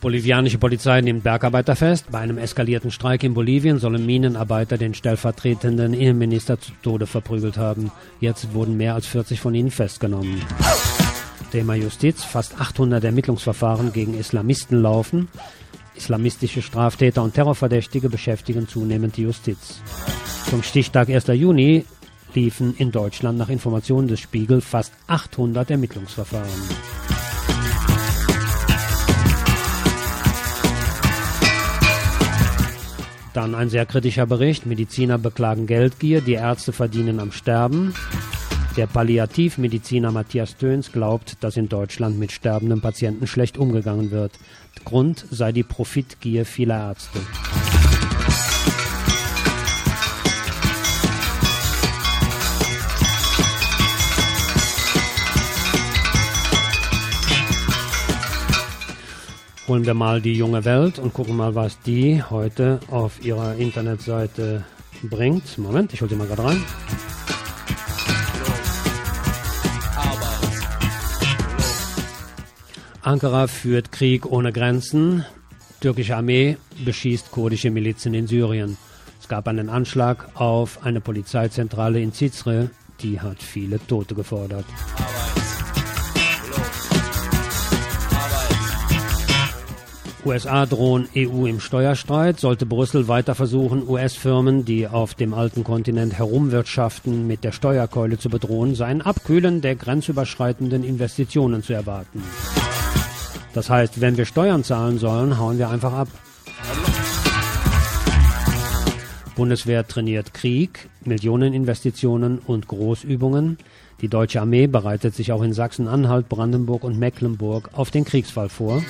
Bolivianische Polizei nimmt Bergarbeiter fest. Bei einem eskalierten Streik in Bolivien sollen Minenarbeiter den stellvertretenden Innenminister zu Tode verprügelt haben. Jetzt wurden mehr als 40 von ihnen festgenommen. Thema Justiz. Fast 800 Ermittlungsverfahren gegen Islamisten laufen. Islamistische Straftäter und Terrorverdächtige beschäftigen zunehmend die Justiz. Zum Stichtag 1. Juni liefen in Deutschland nach Informationen des Spiegel fast 800 Ermittlungsverfahren. Dann ein sehr kritischer Bericht. Mediziner beklagen Geldgier, die Ärzte verdienen am Sterben. Der Palliativmediziner Matthias Töns glaubt, dass in Deutschland mit sterbenden Patienten schlecht umgegangen wird. Grund sei die Profitgier vieler Ärzte. Holen wir mal die junge Welt und gucken mal, was die heute auf ihrer Internetseite bringt. Moment, ich hole sie mal gerade rein. Ankara führt Krieg ohne Grenzen. Türkische Armee beschießt kurdische Milizen in Syrien. Es gab einen Anschlag auf eine Polizeizentrale in Cizre, die hat viele Tote gefordert. USA drohen EU im Steuerstreit. Sollte Brüssel weiter versuchen, US-Firmen, die auf dem alten Kontinent herumwirtschaften, mit der Steuerkeule zu bedrohen, sei ein Abkühlen der grenzüberschreitenden Investitionen zu erwarten. Das heißt, wenn wir Steuern zahlen sollen, hauen wir einfach ab. Bundeswehr trainiert Krieg, Millioneninvestitionen und Großübungen. Die deutsche Armee bereitet sich auch in Sachsen-Anhalt, Brandenburg und Mecklenburg auf den Kriegsfall vor.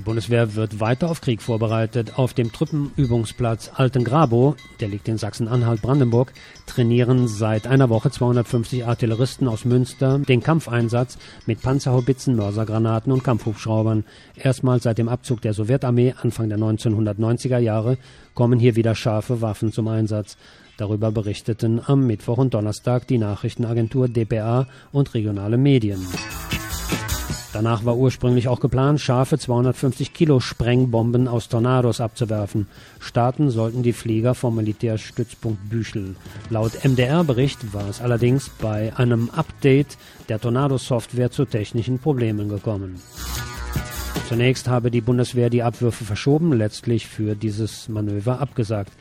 Die Bundeswehr wird weiter auf Krieg vorbereitet. Auf dem Truppenübungsplatz Altengrabo, der liegt in Sachsen-Anhalt-Brandenburg, trainieren seit einer Woche 250 Artilleristen aus Münster den Kampfeinsatz mit Panzerhaubitzen, Mörsergranaten und Kampfhubschraubern. Erstmals seit dem Abzug der Sowjetarmee Anfang der 1990er Jahre kommen hier wieder scharfe Waffen zum Einsatz. Darüber berichteten am Mittwoch und Donnerstag die Nachrichtenagentur dpa und regionale Medien. Danach war ursprünglich auch geplant, scharfe 250 Kilo Sprengbomben aus Tornados abzuwerfen. Starten sollten die Flieger vom Militärstützpunkt Büchel. Laut MDR-Bericht war es allerdings bei einem Update der Tornado-Software zu technischen Problemen gekommen. Zunächst habe die Bundeswehr die Abwürfe verschoben, letztlich für dieses Manöver abgesagt.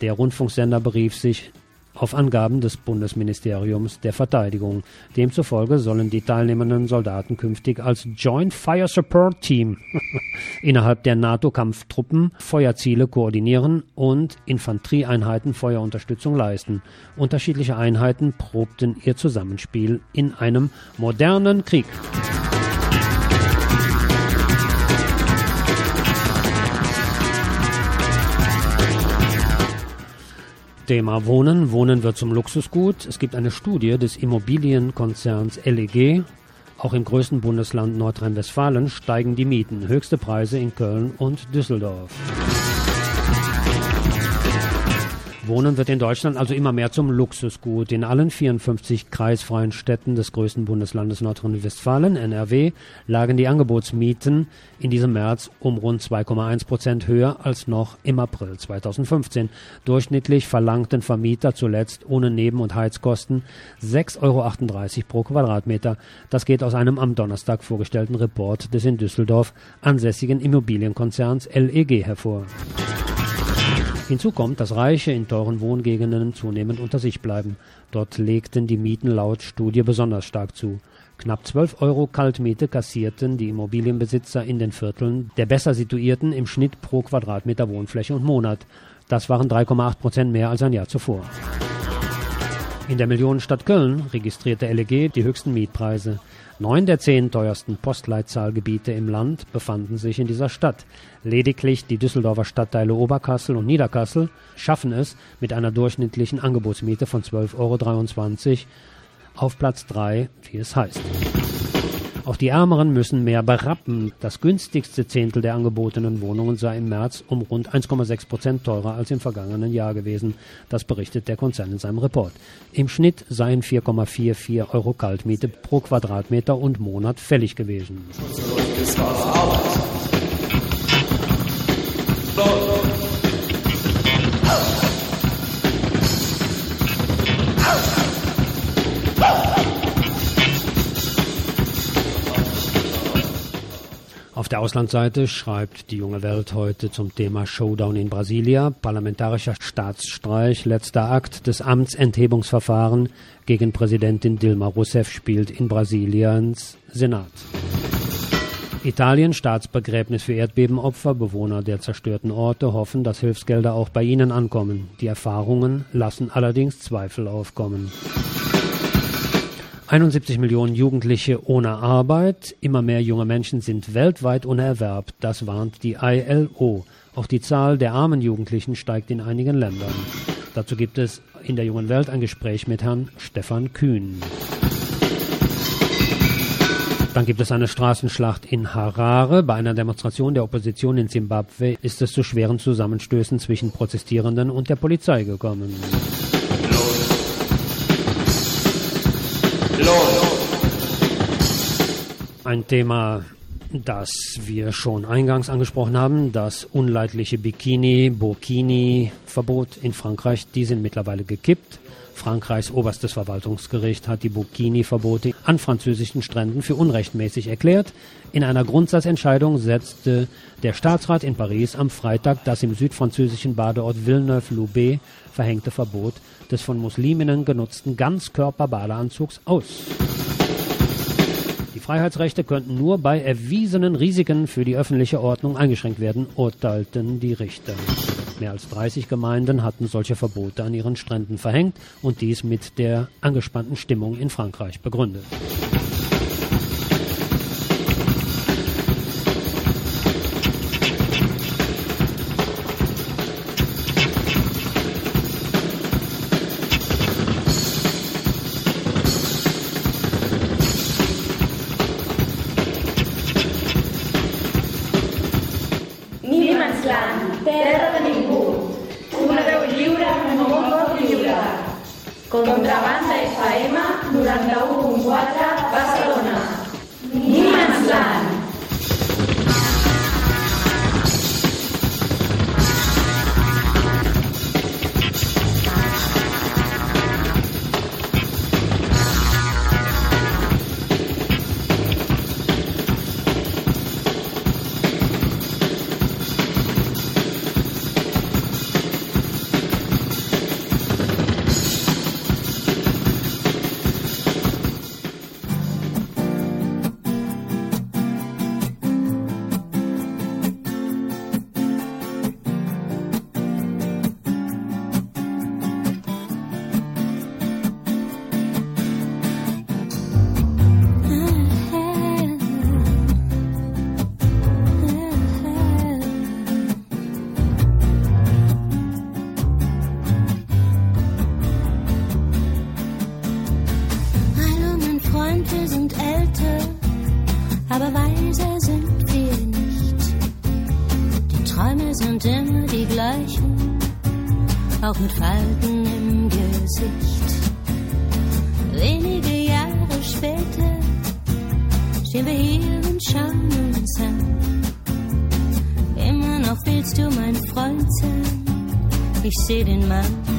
Der Rundfunksender berief sich auf Angaben des Bundesministeriums der Verteidigung. Demzufolge sollen die teilnehmenden Soldaten künftig als Joint Fire Support Team innerhalb der NATO-Kampftruppen Feuerziele koordinieren und Infanterieeinheiten Feuerunterstützung leisten. Unterschiedliche Einheiten probten ihr Zusammenspiel in einem modernen Krieg. Thema Wohnen. Wohnen wird zum Luxusgut. Es gibt eine Studie des Immobilienkonzerns LEG. Auch im größten Bundesland Nordrhein-Westfalen steigen die Mieten. Höchste Preise in Köln und Düsseldorf. Wohnen wird in Deutschland also immer mehr zum Luxusgut. In allen 54 kreisfreien Städten des größten Bundeslandes Nordrhein-Westfalen, NRW, lagen die Angebotsmieten in diesem März um rund 2,1 Prozent höher als noch im April 2015. Durchschnittlich verlangten Vermieter zuletzt ohne Neben- und Heizkosten 6,38 Euro pro Quadratmeter. Das geht aus einem am Donnerstag vorgestellten Report des in Düsseldorf ansässigen Immobilienkonzerns LEG hervor. Hinzu kommt, dass Reiche in teuren Wohngegenden zunehmend unter sich bleiben. Dort legten die Mieten laut Studie besonders stark zu. Knapp 12 Euro Kaltmiete kassierten die Immobilienbesitzer in den Vierteln der besser situierten im Schnitt pro Quadratmeter Wohnfläche und Monat. Das waren 3,8 Prozent mehr als ein Jahr zuvor. In der Millionenstadt Köln registrierte LEG die höchsten Mietpreise. Neun der zehn teuersten Postleitzahlgebiete im Land befanden sich in dieser Stadt. Lediglich die Düsseldorfer Stadtteile Oberkassel und Niederkassel schaffen es mit einer durchschnittlichen Angebotsmiete von 12,23 Euro auf Platz 3, wie es heißt. Auch die Ärmeren müssen mehr berappen. Das günstigste Zehntel der angebotenen Wohnungen sei im März um rund 1,6 Prozent teurer als im vergangenen Jahr gewesen. Das berichtet der Konzern in seinem Report. Im Schnitt seien 4,44 Euro Kaltmiete pro Quadratmeter und Monat fällig gewesen. Auf der Auslandsseite schreibt die junge Welt heute zum Thema Showdown in Brasilia, parlamentarischer Staatsstreich, letzter Akt des Amtsenthebungsverfahren gegen Präsidentin Dilma Rousseff spielt in Brasiliens Senat. Italien Staatsbegräbnis für Erdbebenopfer, Bewohner der zerstörten Orte hoffen, dass Hilfsgelder auch bei ihnen ankommen. Die Erfahrungen lassen allerdings Zweifel aufkommen. 71 Millionen Jugendliche ohne Arbeit. Immer mehr junge Menschen sind weltweit ohne Erwerb. Das warnt die ILO. Auch die Zahl der armen Jugendlichen steigt in einigen Ländern. Dazu gibt es in der jungen Welt ein Gespräch mit Herrn Stefan Kühn. Dann gibt es eine Straßenschlacht in Harare. Bei einer Demonstration der Opposition in Zimbabwe ist es zu schweren Zusammenstößen zwischen Protestierenden und der Polizei gekommen. Ein Thema, das wir schon eingangs angesprochen haben, das unleidliche Bikini, Burkini-Verbot in Frankreich, die sind mittlerweile gekippt. Frankreichs oberstes Verwaltungsgericht hat die Burkini-Verbote an französischen Stränden für unrechtmäßig erklärt. In einer Grundsatzentscheidung setzte der Staatsrat in Paris am Freitag das im südfranzösischen Badeort Villeneuve-Loubet verhängte Verbot des von Musliminnen genutzten Ganzkörper-Badeanzugs aus. Die Freiheitsrechte könnten nur bei erwiesenen Risiken für die öffentliche Ordnung eingeschränkt werden, urteilten die Richter. Mehr als 30 Gemeinden hatten solche Verbote an ihren Stränden verhängt und dies mit der angespannten Stimmung in Frankreich begründet. Auch mit Falten im Gesicht. Wenige Jahre später stehen wir hier und schauen uns an. Immer noch willst du mein Freund sein, ich seh den Mann.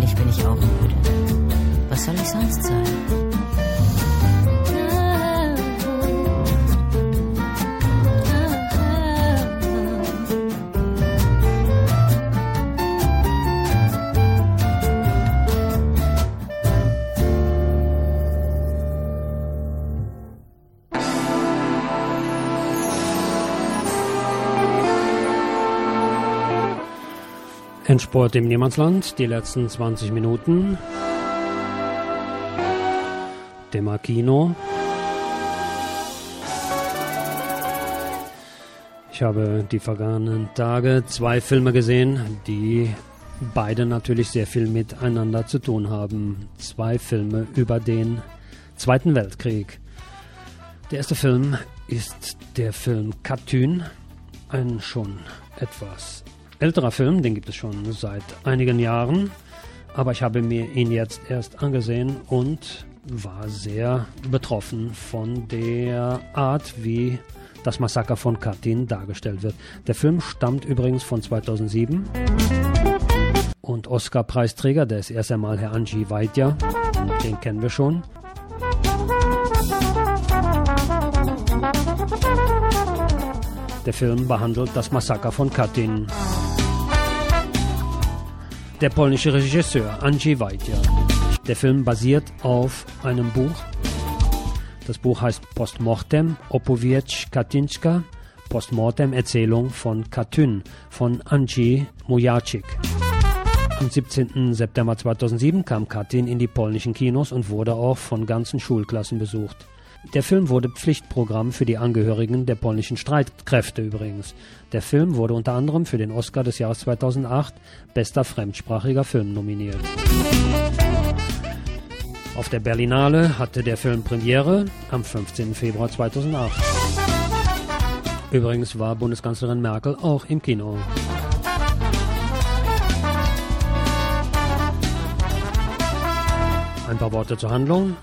Natürlich bin ich auch müde. Was soll ich sonst sagen? Endsport im Niemandsland, die letzten 20 Minuten. Demarkino. Ich habe die vergangenen Tage zwei Filme gesehen, die beide natürlich sehr viel miteinander zu tun haben. Zwei Filme über den Zweiten Weltkrieg. Der erste Film ist der Film Katyn, ein schon etwas älterer Film, den gibt es schon seit einigen Jahren, aber ich habe mir ihn jetzt erst angesehen und war sehr betroffen von der Art, wie das Massaker von Katyn dargestellt wird. Der Film stammt übrigens von 2007 und Oscar-Preisträger, der ist erst einmal Herr Anji Vaidya, den kennen wir schon. Der Film behandelt das Massaker von Katyn. Der polnische Regisseur Andrzej Wajda. Der Film basiert auf einem Buch, Das Buch heißt Postmortem Opowiecz Katinska, Postmortem Erzählung von Katyn von Angie Mujacik. Am 17. September 2007 kam Katyn in die polnischen Kinos und wurde auch von ganzen Schulklassen besucht. Der Film wurde Pflichtprogramm für die Angehörigen der polnischen Streitkräfte übrigens. Der Film wurde unter anderem für den Oscar des Jahres 2008 bester fremdsprachiger Film nominiert. Auf der Berlinale hatte der Film Premiere am 15. Februar 2008. Übrigens war Bundeskanzlerin Merkel auch im Kino. Ein paar Worte zur Handlung.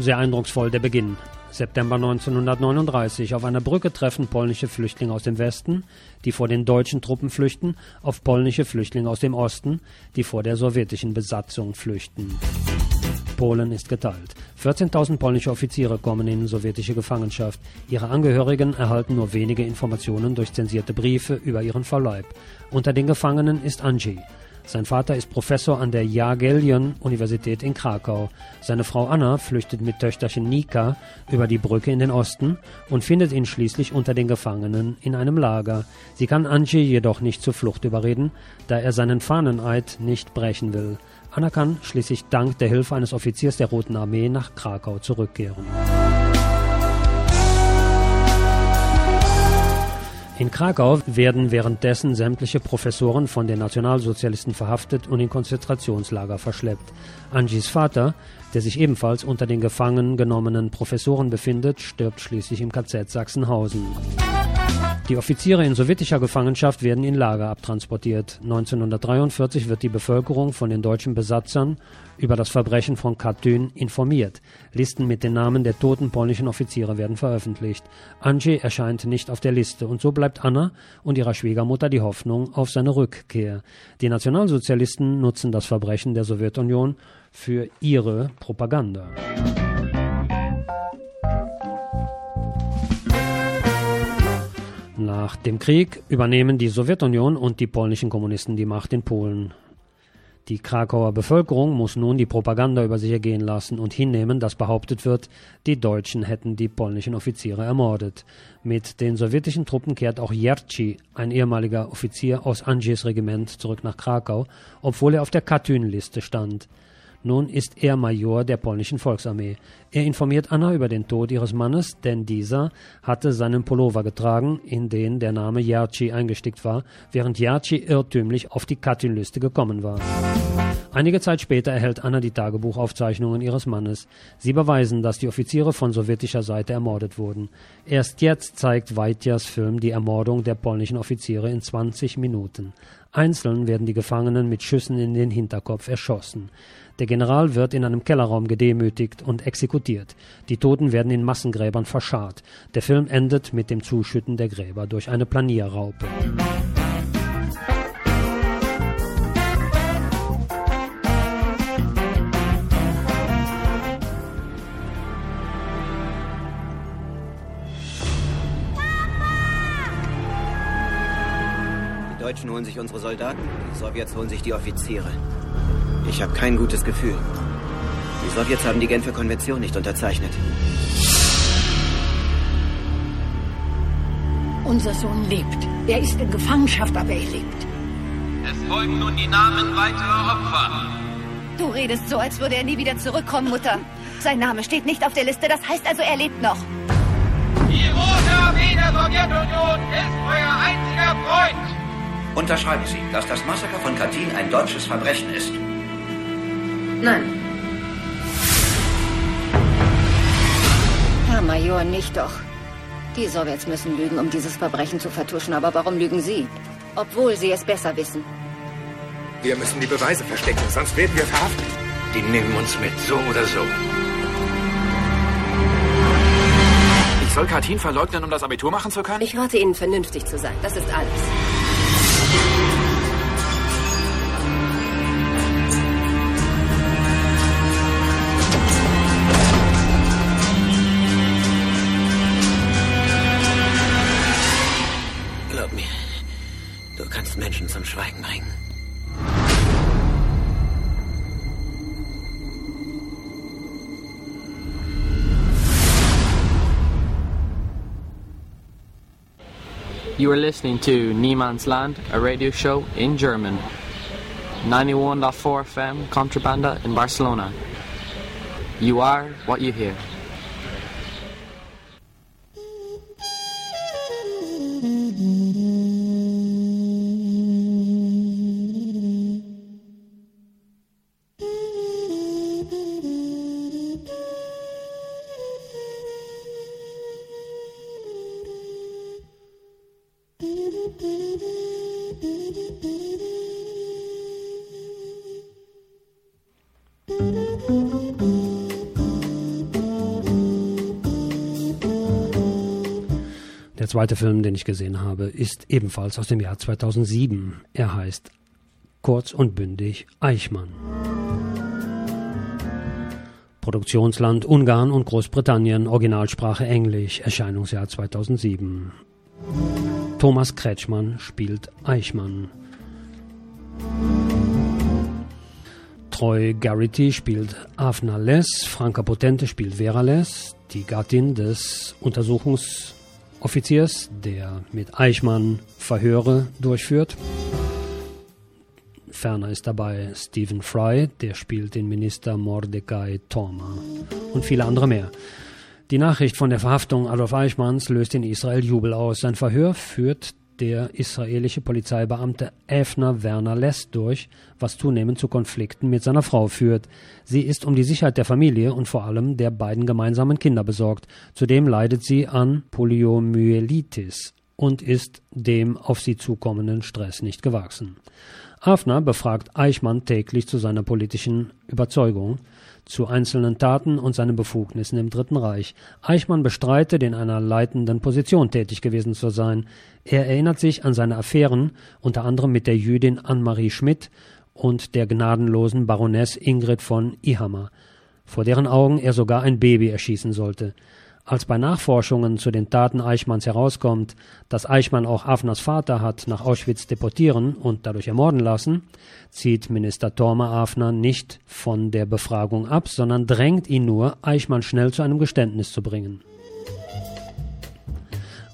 Sehr eindrucksvoll der Beginn. September 1939. Auf einer Brücke treffen polnische Flüchtlinge aus dem Westen, die vor den deutschen Truppen flüchten, auf polnische Flüchtlinge aus dem Osten, die vor der sowjetischen Besatzung flüchten. Polen ist geteilt. 14.000 polnische Offiziere kommen in sowjetische Gefangenschaft. Ihre Angehörigen erhalten nur wenige Informationen durch zensierte Briefe über ihren Verbleib. Unter den Gefangenen ist Andrzej. Sein Vater ist Professor an der Jagiellon-Universität in Krakau. Seine Frau Anna flüchtet mit Töchterchen Nika über die Brücke in den Osten und findet ihn schließlich unter den Gefangenen in einem Lager. Sie kann Andrzej jedoch nicht zur Flucht überreden, da er seinen Fahneneid nicht brechen will. Anna kann schließlich dank der Hilfe eines Offiziers der Roten Armee nach Krakau zurückkehren. In Krakau werden währenddessen sämtliche Professoren von den Nationalsozialisten verhaftet und in Konzentrationslager verschleppt. Angis Vater, der sich ebenfalls unter den gefangen genommenen Professoren befindet, stirbt schließlich im KZ Sachsenhausen. Die Offiziere in sowjetischer Gefangenschaft werden in Lager abtransportiert. 1943 wird die Bevölkerung von den deutschen Besatzern über das Verbrechen von Katyn informiert. Listen mit den Namen der toten polnischen Offiziere werden veröffentlicht. Andrzej erscheint nicht auf der Liste und so bleibt Anna und ihrer Schwiegermutter die Hoffnung auf seine Rückkehr. Die Nationalsozialisten nutzen das Verbrechen der Sowjetunion für ihre Propaganda. Nach dem Krieg übernehmen die Sowjetunion und die polnischen Kommunisten die Macht in Polen. Die Krakauer Bevölkerung muss nun die Propaganda über sich ergehen lassen und hinnehmen, dass behauptet wird, die Deutschen hätten die polnischen Offiziere ermordet. Mit den sowjetischen Truppen kehrt auch Jerci, ein ehemaliger Offizier aus Angiers Regiment, zurück nach Krakau, obwohl er auf der Katyn-Liste stand. Nun ist er Major der polnischen Volksarmee. Er informiert Anna über den Tod ihres Mannes, denn dieser hatte seinen Pullover getragen, in den der Name Jarci eingestickt war, während Jarci irrtümlich auf die Katyn-Liste gekommen war. Einige Zeit später erhält Anna die Tagebuchaufzeichnungen ihres Mannes. Sie beweisen, dass die Offiziere von sowjetischer Seite ermordet wurden. Erst jetzt zeigt Weitjas Film die Ermordung der polnischen Offiziere in 20 Minuten. Einzeln werden die Gefangenen mit Schüssen in den Hinterkopf erschossen. Der General wird in einem Kellerraum gedemütigt und exekutiert. Die Toten werden in Massengräbern verscharrt. Der Film endet mit dem Zuschütten der Gräber durch eine Planierraupe. Deutschen holen sich unsere Soldaten, die Sowjets holen sich die Offiziere. Ich habe kein gutes Gefühl. Die Sowjets haben die Genfer Konvention nicht unterzeichnet. Unser Sohn lebt. Er ist in Gefangenschaft, aber er lebt. Es folgen nun die Namen weiterer Opfer. Du redest so, als würde er nie wieder zurückkommen, Mutter. Sein Name steht nicht auf der Liste, das heißt also, er lebt noch. Die Rote Armee der Sowjetunion ist euer einziger Freund. Unterschreiben Sie, dass das Massaker von Katyn ein deutsches Verbrechen ist. Nein. Herr Major, nicht doch. Die Sowjets müssen lügen, um dieses Verbrechen zu vertuschen. Aber warum lügen Sie? Obwohl Sie es besser wissen. Wir müssen die Beweise verstecken, sonst werden wir verhaftet. Die nehmen uns mit, so oder so. Ich soll Katyn verleugnen, um das Abitur machen zu können? Ich rate Ihnen, vernünftig zu sein. Das ist alles. Glaub mir, du kannst Menschen zum Schweigen bringen. You are listening to Niemann's Land, a radio show in German. 91.4 FM Contrabanda in Barcelona. You are what you hear. Der zweite Film, den ich gesehen habe, ist ebenfalls aus dem Jahr 2007. Er heißt kurz und bündig Eichmann. Produktionsland Ungarn und Großbritannien, Originalsprache Englisch, Erscheinungsjahr 2007. Thomas Kretschmann spielt Eichmann. Troy Garrity spielt Afna Less, Franka Potente spielt Vera Less, die Gattin des Untersuchungsoffiziers, der mit Eichmann Verhöre durchführt. Ferner ist dabei Stephen Fry, der spielt den Minister Mordecai Torma und viele andere mehr. Die Nachricht von der Verhaftung Adolf Eichmanns löst in Israel Jubel aus. Sein Verhör führt der israelische Polizeibeamte Efner Werner Less durch, was zunehmend zu Konflikten mit seiner Frau führt. Sie ist um die Sicherheit der Familie und vor allem der beiden gemeinsamen Kinder besorgt. Zudem leidet sie an Poliomyelitis und ist dem auf sie zukommenden Stress nicht gewachsen. Afner befragt Eichmann täglich zu seiner politischen Überzeugung, zu einzelnen Taten und seinen Befugnissen im Dritten Reich. Eichmann bestreitet, in einer leitenden Position tätig gewesen zu sein. Er erinnert sich an seine Affären, unter anderem mit der Jüdin Anne-Marie Schmidt und der gnadenlosen Baroness Ingrid von Ihammer, vor deren Augen er sogar ein Baby erschießen sollte. Als bei Nachforschungen zu den Taten Eichmanns herauskommt, dass Eichmann auch Afners Vater hat nach Auschwitz deportieren und dadurch ermorden lassen, zieht Minister Tormer Afner nicht von der Befragung ab, sondern drängt ihn nur, Eichmann schnell zu einem Geständnis zu bringen.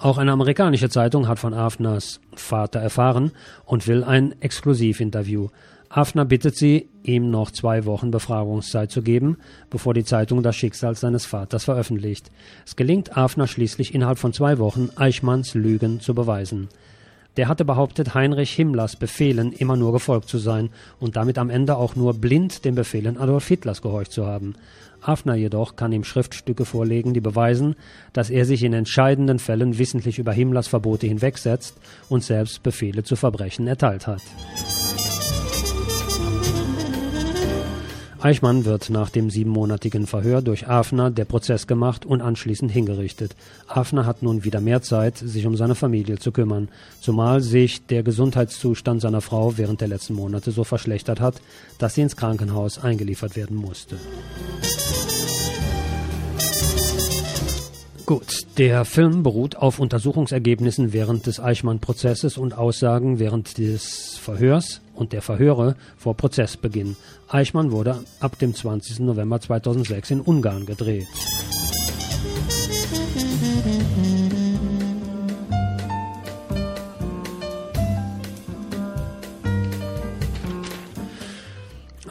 Auch eine amerikanische Zeitung hat von Afners Vater erfahren und will ein Exklusivinterview. Hafner bittet sie, ihm noch zwei Wochen Befragungszeit zu geben, bevor die Zeitung das Schicksal seines Vaters veröffentlicht. Es gelingt Hafner schließlich innerhalb von zwei Wochen, Eichmanns Lügen zu beweisen. Der hatte behauptet, Heinrich Himmlers Befehlen immer nur gefolgt zu sein und damit am Ende auch nur blind den Befehlen Adolf Hitlers gehorcht zu haben. Hafner jedoch kann ihm Schriftstücke vorlegen, die beweisen, dass er sich in entscheidenden Fällen wissentlich über Himmlers Verbote hinwegsetzt und selbst Befehle zu Verbrechen erteilt hat. Eichmann wird nach dem siebenmonatigen Verhör durch Afner der Prozess gemacht und anschließend hingerichtet. Afner hat nun wieder mehr Zeit, sich um seine Familie zu kümmern, zumal sich der Gesundheitszustand seiner Frau während der letzten Monate so verschlechtert hat, dass sie ins Krankenhaus eingeliefert werden musste. Gut, der Film beruht auf Untersuchungsergebnissen während des Eichmann-Prozesses und Aussagen während des Verhörs und der Verhöre vor Prozessbeginn. Eichmann wurde ab dem 20. November 2006 in Ungarn gedreht.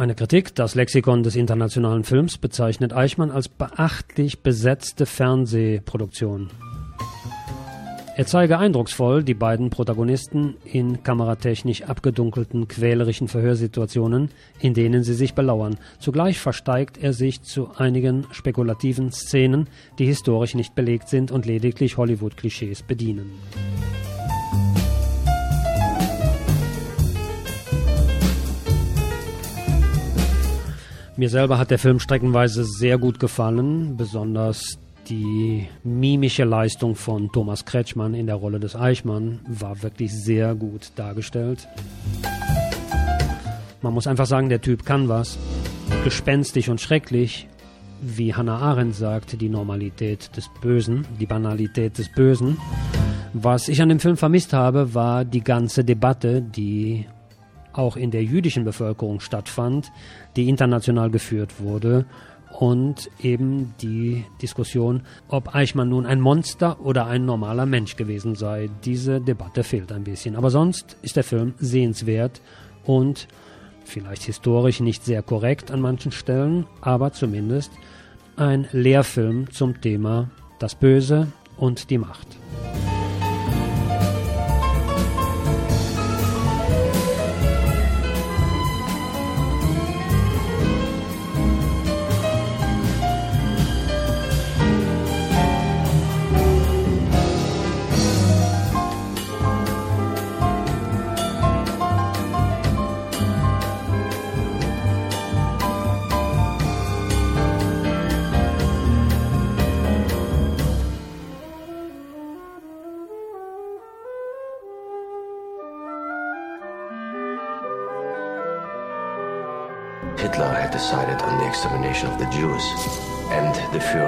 Eine Kritik, das Lexikon des internationalen Films bezeichnet Eichmann als beachtlich besetzte Fernsehproduktion. Er zeige eindrucksvoll die beiden Protagonisten in kameratechnisch abgedunkelten, quälerischen Verhörsituationen, in denen sie sich belauern. Zugleich versteigt er sich zu einigen spekulativen Szenen, die historisch nicht belegt sind und lediglich Hollywood-Klischees bedienen. Mir selber hat der Film streckenweise sehr gut gefallen, besonders die mimische Leistung von Thomas Kretschmann in der Rolle des Eichmann war wirklich sehr gut dargestellt. Man muss einfach sagen, der Typ kann was. Gespenstig und schrecklich, wie Hannah Arendt sagt, die Normalität des Bösen, die Banalität des Bösen. Was ich an dem Film vermisst habe, war die ganze Debatte, die auch in der jüdischen Bevölkerung stattfand, die international geführt wurde und eben die Diskussion, ob Eichmann nun ein Monster oder ein normaler Mensch gewesen sei. Diese Debatte fehlt ein bisschen. Aber sonst ist der Film sehenswert und vielleicht historisch nicht sehr korrekt an manchen Stellen, aber zumindest ein Lehrfilm zum Thema das Böse und die Macht.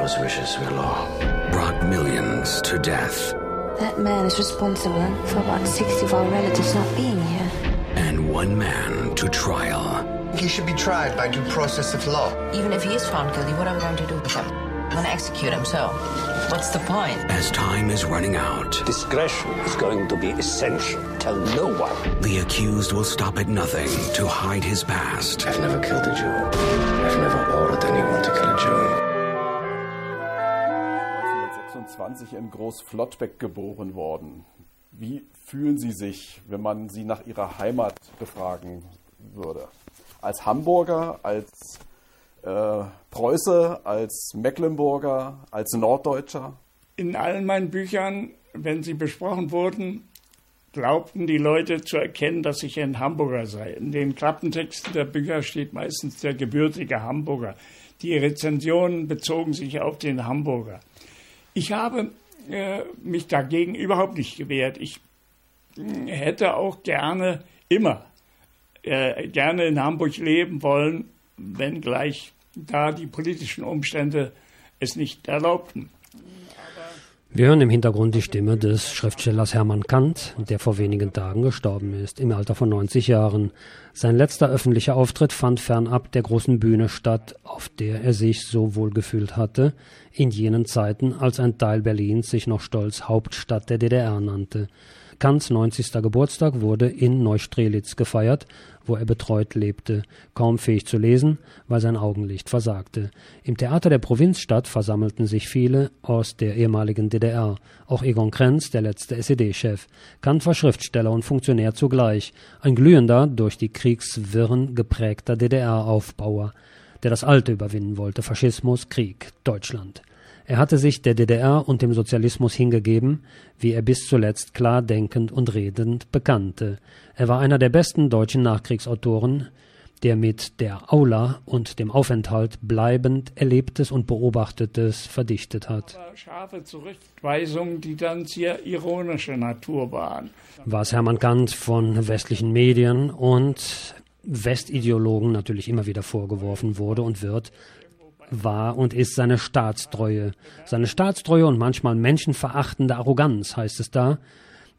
The Führer's wishes were law. Brought millions to death. That man is responsible for about 60 of our relatives not being here. And one man to trial. He should be tried by due process of law. Even if he is found guilty, what am I going to do with him? I'm going to execute him, so what's the point? As time is running out, discretion is going to be essential. Tell no one. The accused will stop at nothing to hide his past. I've never killed a Jew. I've never ordered anyone to kill a Jew. 1926 in Großflottbeck geboren worden. Wie fühlen Sie sich, wenn man Sie nach Ihrer Heimat befragen würde? Als Hamburger, als äh, Preuße, als Mecklenburger, als Norddeutscher? In allen meinen Büchern, wenn sie besprochen wurden, glaubten die Leute zu erkennen, dass ich ein Hamburger sei. In den Klappentexten der Bücher steht meistens der gebürtige Hamburger. Die Rezensionen bezogen sich auf den Hamburger. Ich habe äh, mich dagegen überhaupt nicht gewehrt. Ich äh, hätte auch gerne immer äh, gerne in Hamburg leben wollen, wenngleich da die politischen Umstände es nicht erlaubten. Wir hören im Hintergrund die Stimme des Schriftstellers Hermann Kant, der vor wenigen Tagen gestorben ist, im Alter von 90 Jahren. Sein letzter öffentlicher Auftritt fand fernab der großen Bühne statt, auf der er sich so wohl gefühlt hatte, in jenen Zeiten, als ein Teil Berlins sich noch stolz Hauptstadt der DDR nannte. Kants 90. Geburtstag wurde in Neustrelitz gefeiert, wo er betreut lebte, kaum fähig zu lesen, weil sein Augenlicht versagte. Im Theater der Provinzstadt versammelten sich viele aus der ehemaligen DDR, auch Egon Krenz, der letzte SED-Chef. Kant war Schriftsteller und Funktionär zugleich, ein glühender, durch die Kriegswirren geprägter DDR-Aufbauer, der das Alte überwinden wollte, Faschismus, Krieg, Deutschland. Er hatte sich der DDR und dem Sozialismus hingegeben, wie er bis zuletzt klar denkend und redend bekannte. Er war einer der besten deutschen Nachkriegsautoren, der mit der Aula und dem Aufenthalt bleibend Erlebtes und Beobachtetes verdichtet hat. Scharfe Zurückweisungen, die dann sehr ironischer Natur waren. Was Hermann Kant von westlichen Medien und Westideologen natürlich immer wieder vorgeworfen wurde und wird, war und ist seine Staatstreue. Seine Staatstreue und manchmal menschenverachtende Arroganz, heißt es da,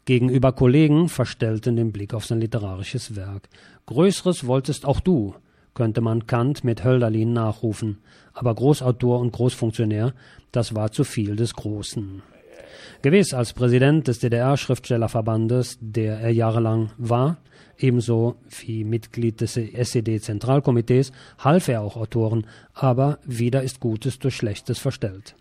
gegenüber Kollegen verstellten den Blick auf sein literarisches Werk. Größeres wolltest auch du, könnte man Kant mit Hölderlin nachrufen, aber Großautor und Großfunktionär, das war zu viel des Großen. Gewiss als Präsident des DDR-Schriftstellerverbandes, der er jahrelang war, ebenso wie Mitglied des SED-Zentralkomitees, half er auch Autoren, aber wieder ist Gutes durch Schlechtes verstellt.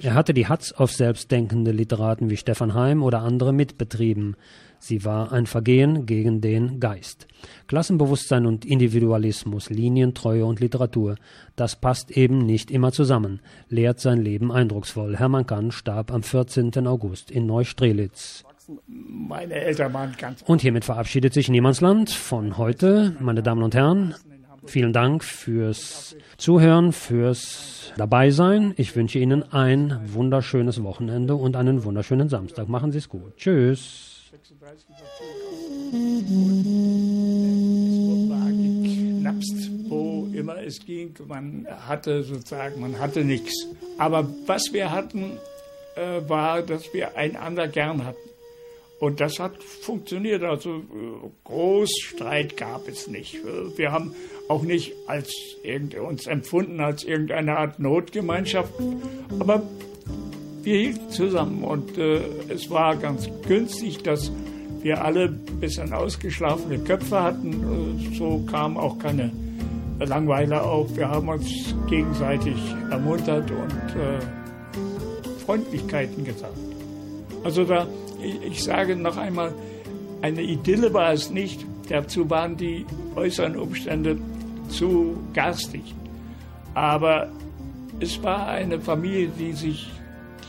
Er hatte die Hatz auf selbstdenkende Literaten wie Stefan Heim oder andere mitbetrieben. Sie war ein Vergehen gegen den Geist. Klassenbewusstsein und Individualismus, Linientreue und Literatur, das passt eben nicht immer zusammen, lehrt sein Leben eindrucksvoll. Hermann Kahn starb am 14. August in Neustrelitz. Meine Eltern waren ganz. Und hiermit verabschiedet sich Niemandsland von heute, meine Damen und Herren. Vielen Dank fürs Zuhören, fürs Dabeisein. Ich wünsche Ihnen ein wunderschönes Wochenende und einen wunderschönen Samstag. Machen Sie es gut. Tschüss. Knapst, wo immer es ging. Man hatte sozusagen, man hatte nichts. Aber was wir hatten, äh, war, dass wir einander gern hatten. Und das hat funktioniert. Also äh, Großstreit gab es nicht. Wir haben auch nicht als uns empfunden als irgendeine Art Notgemeinschaft, aber wir hielten zusammen und äh, es war ganz günstig, dass wir alle ein bisschen ausgeschlafene Köpfe hatten. So kam auch keine Langweile auf. Wir haben uns gegenseitig ermuntert und äh, Freundlichkeiten gesagt. Also da, ich, ich sage noch einmal, eine Idylle war es nicht. Dazu waren die äußeren Umstände zu garstig. Aber es war eine Familie, die sich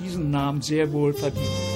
diesen Namen sehr wohl verdient.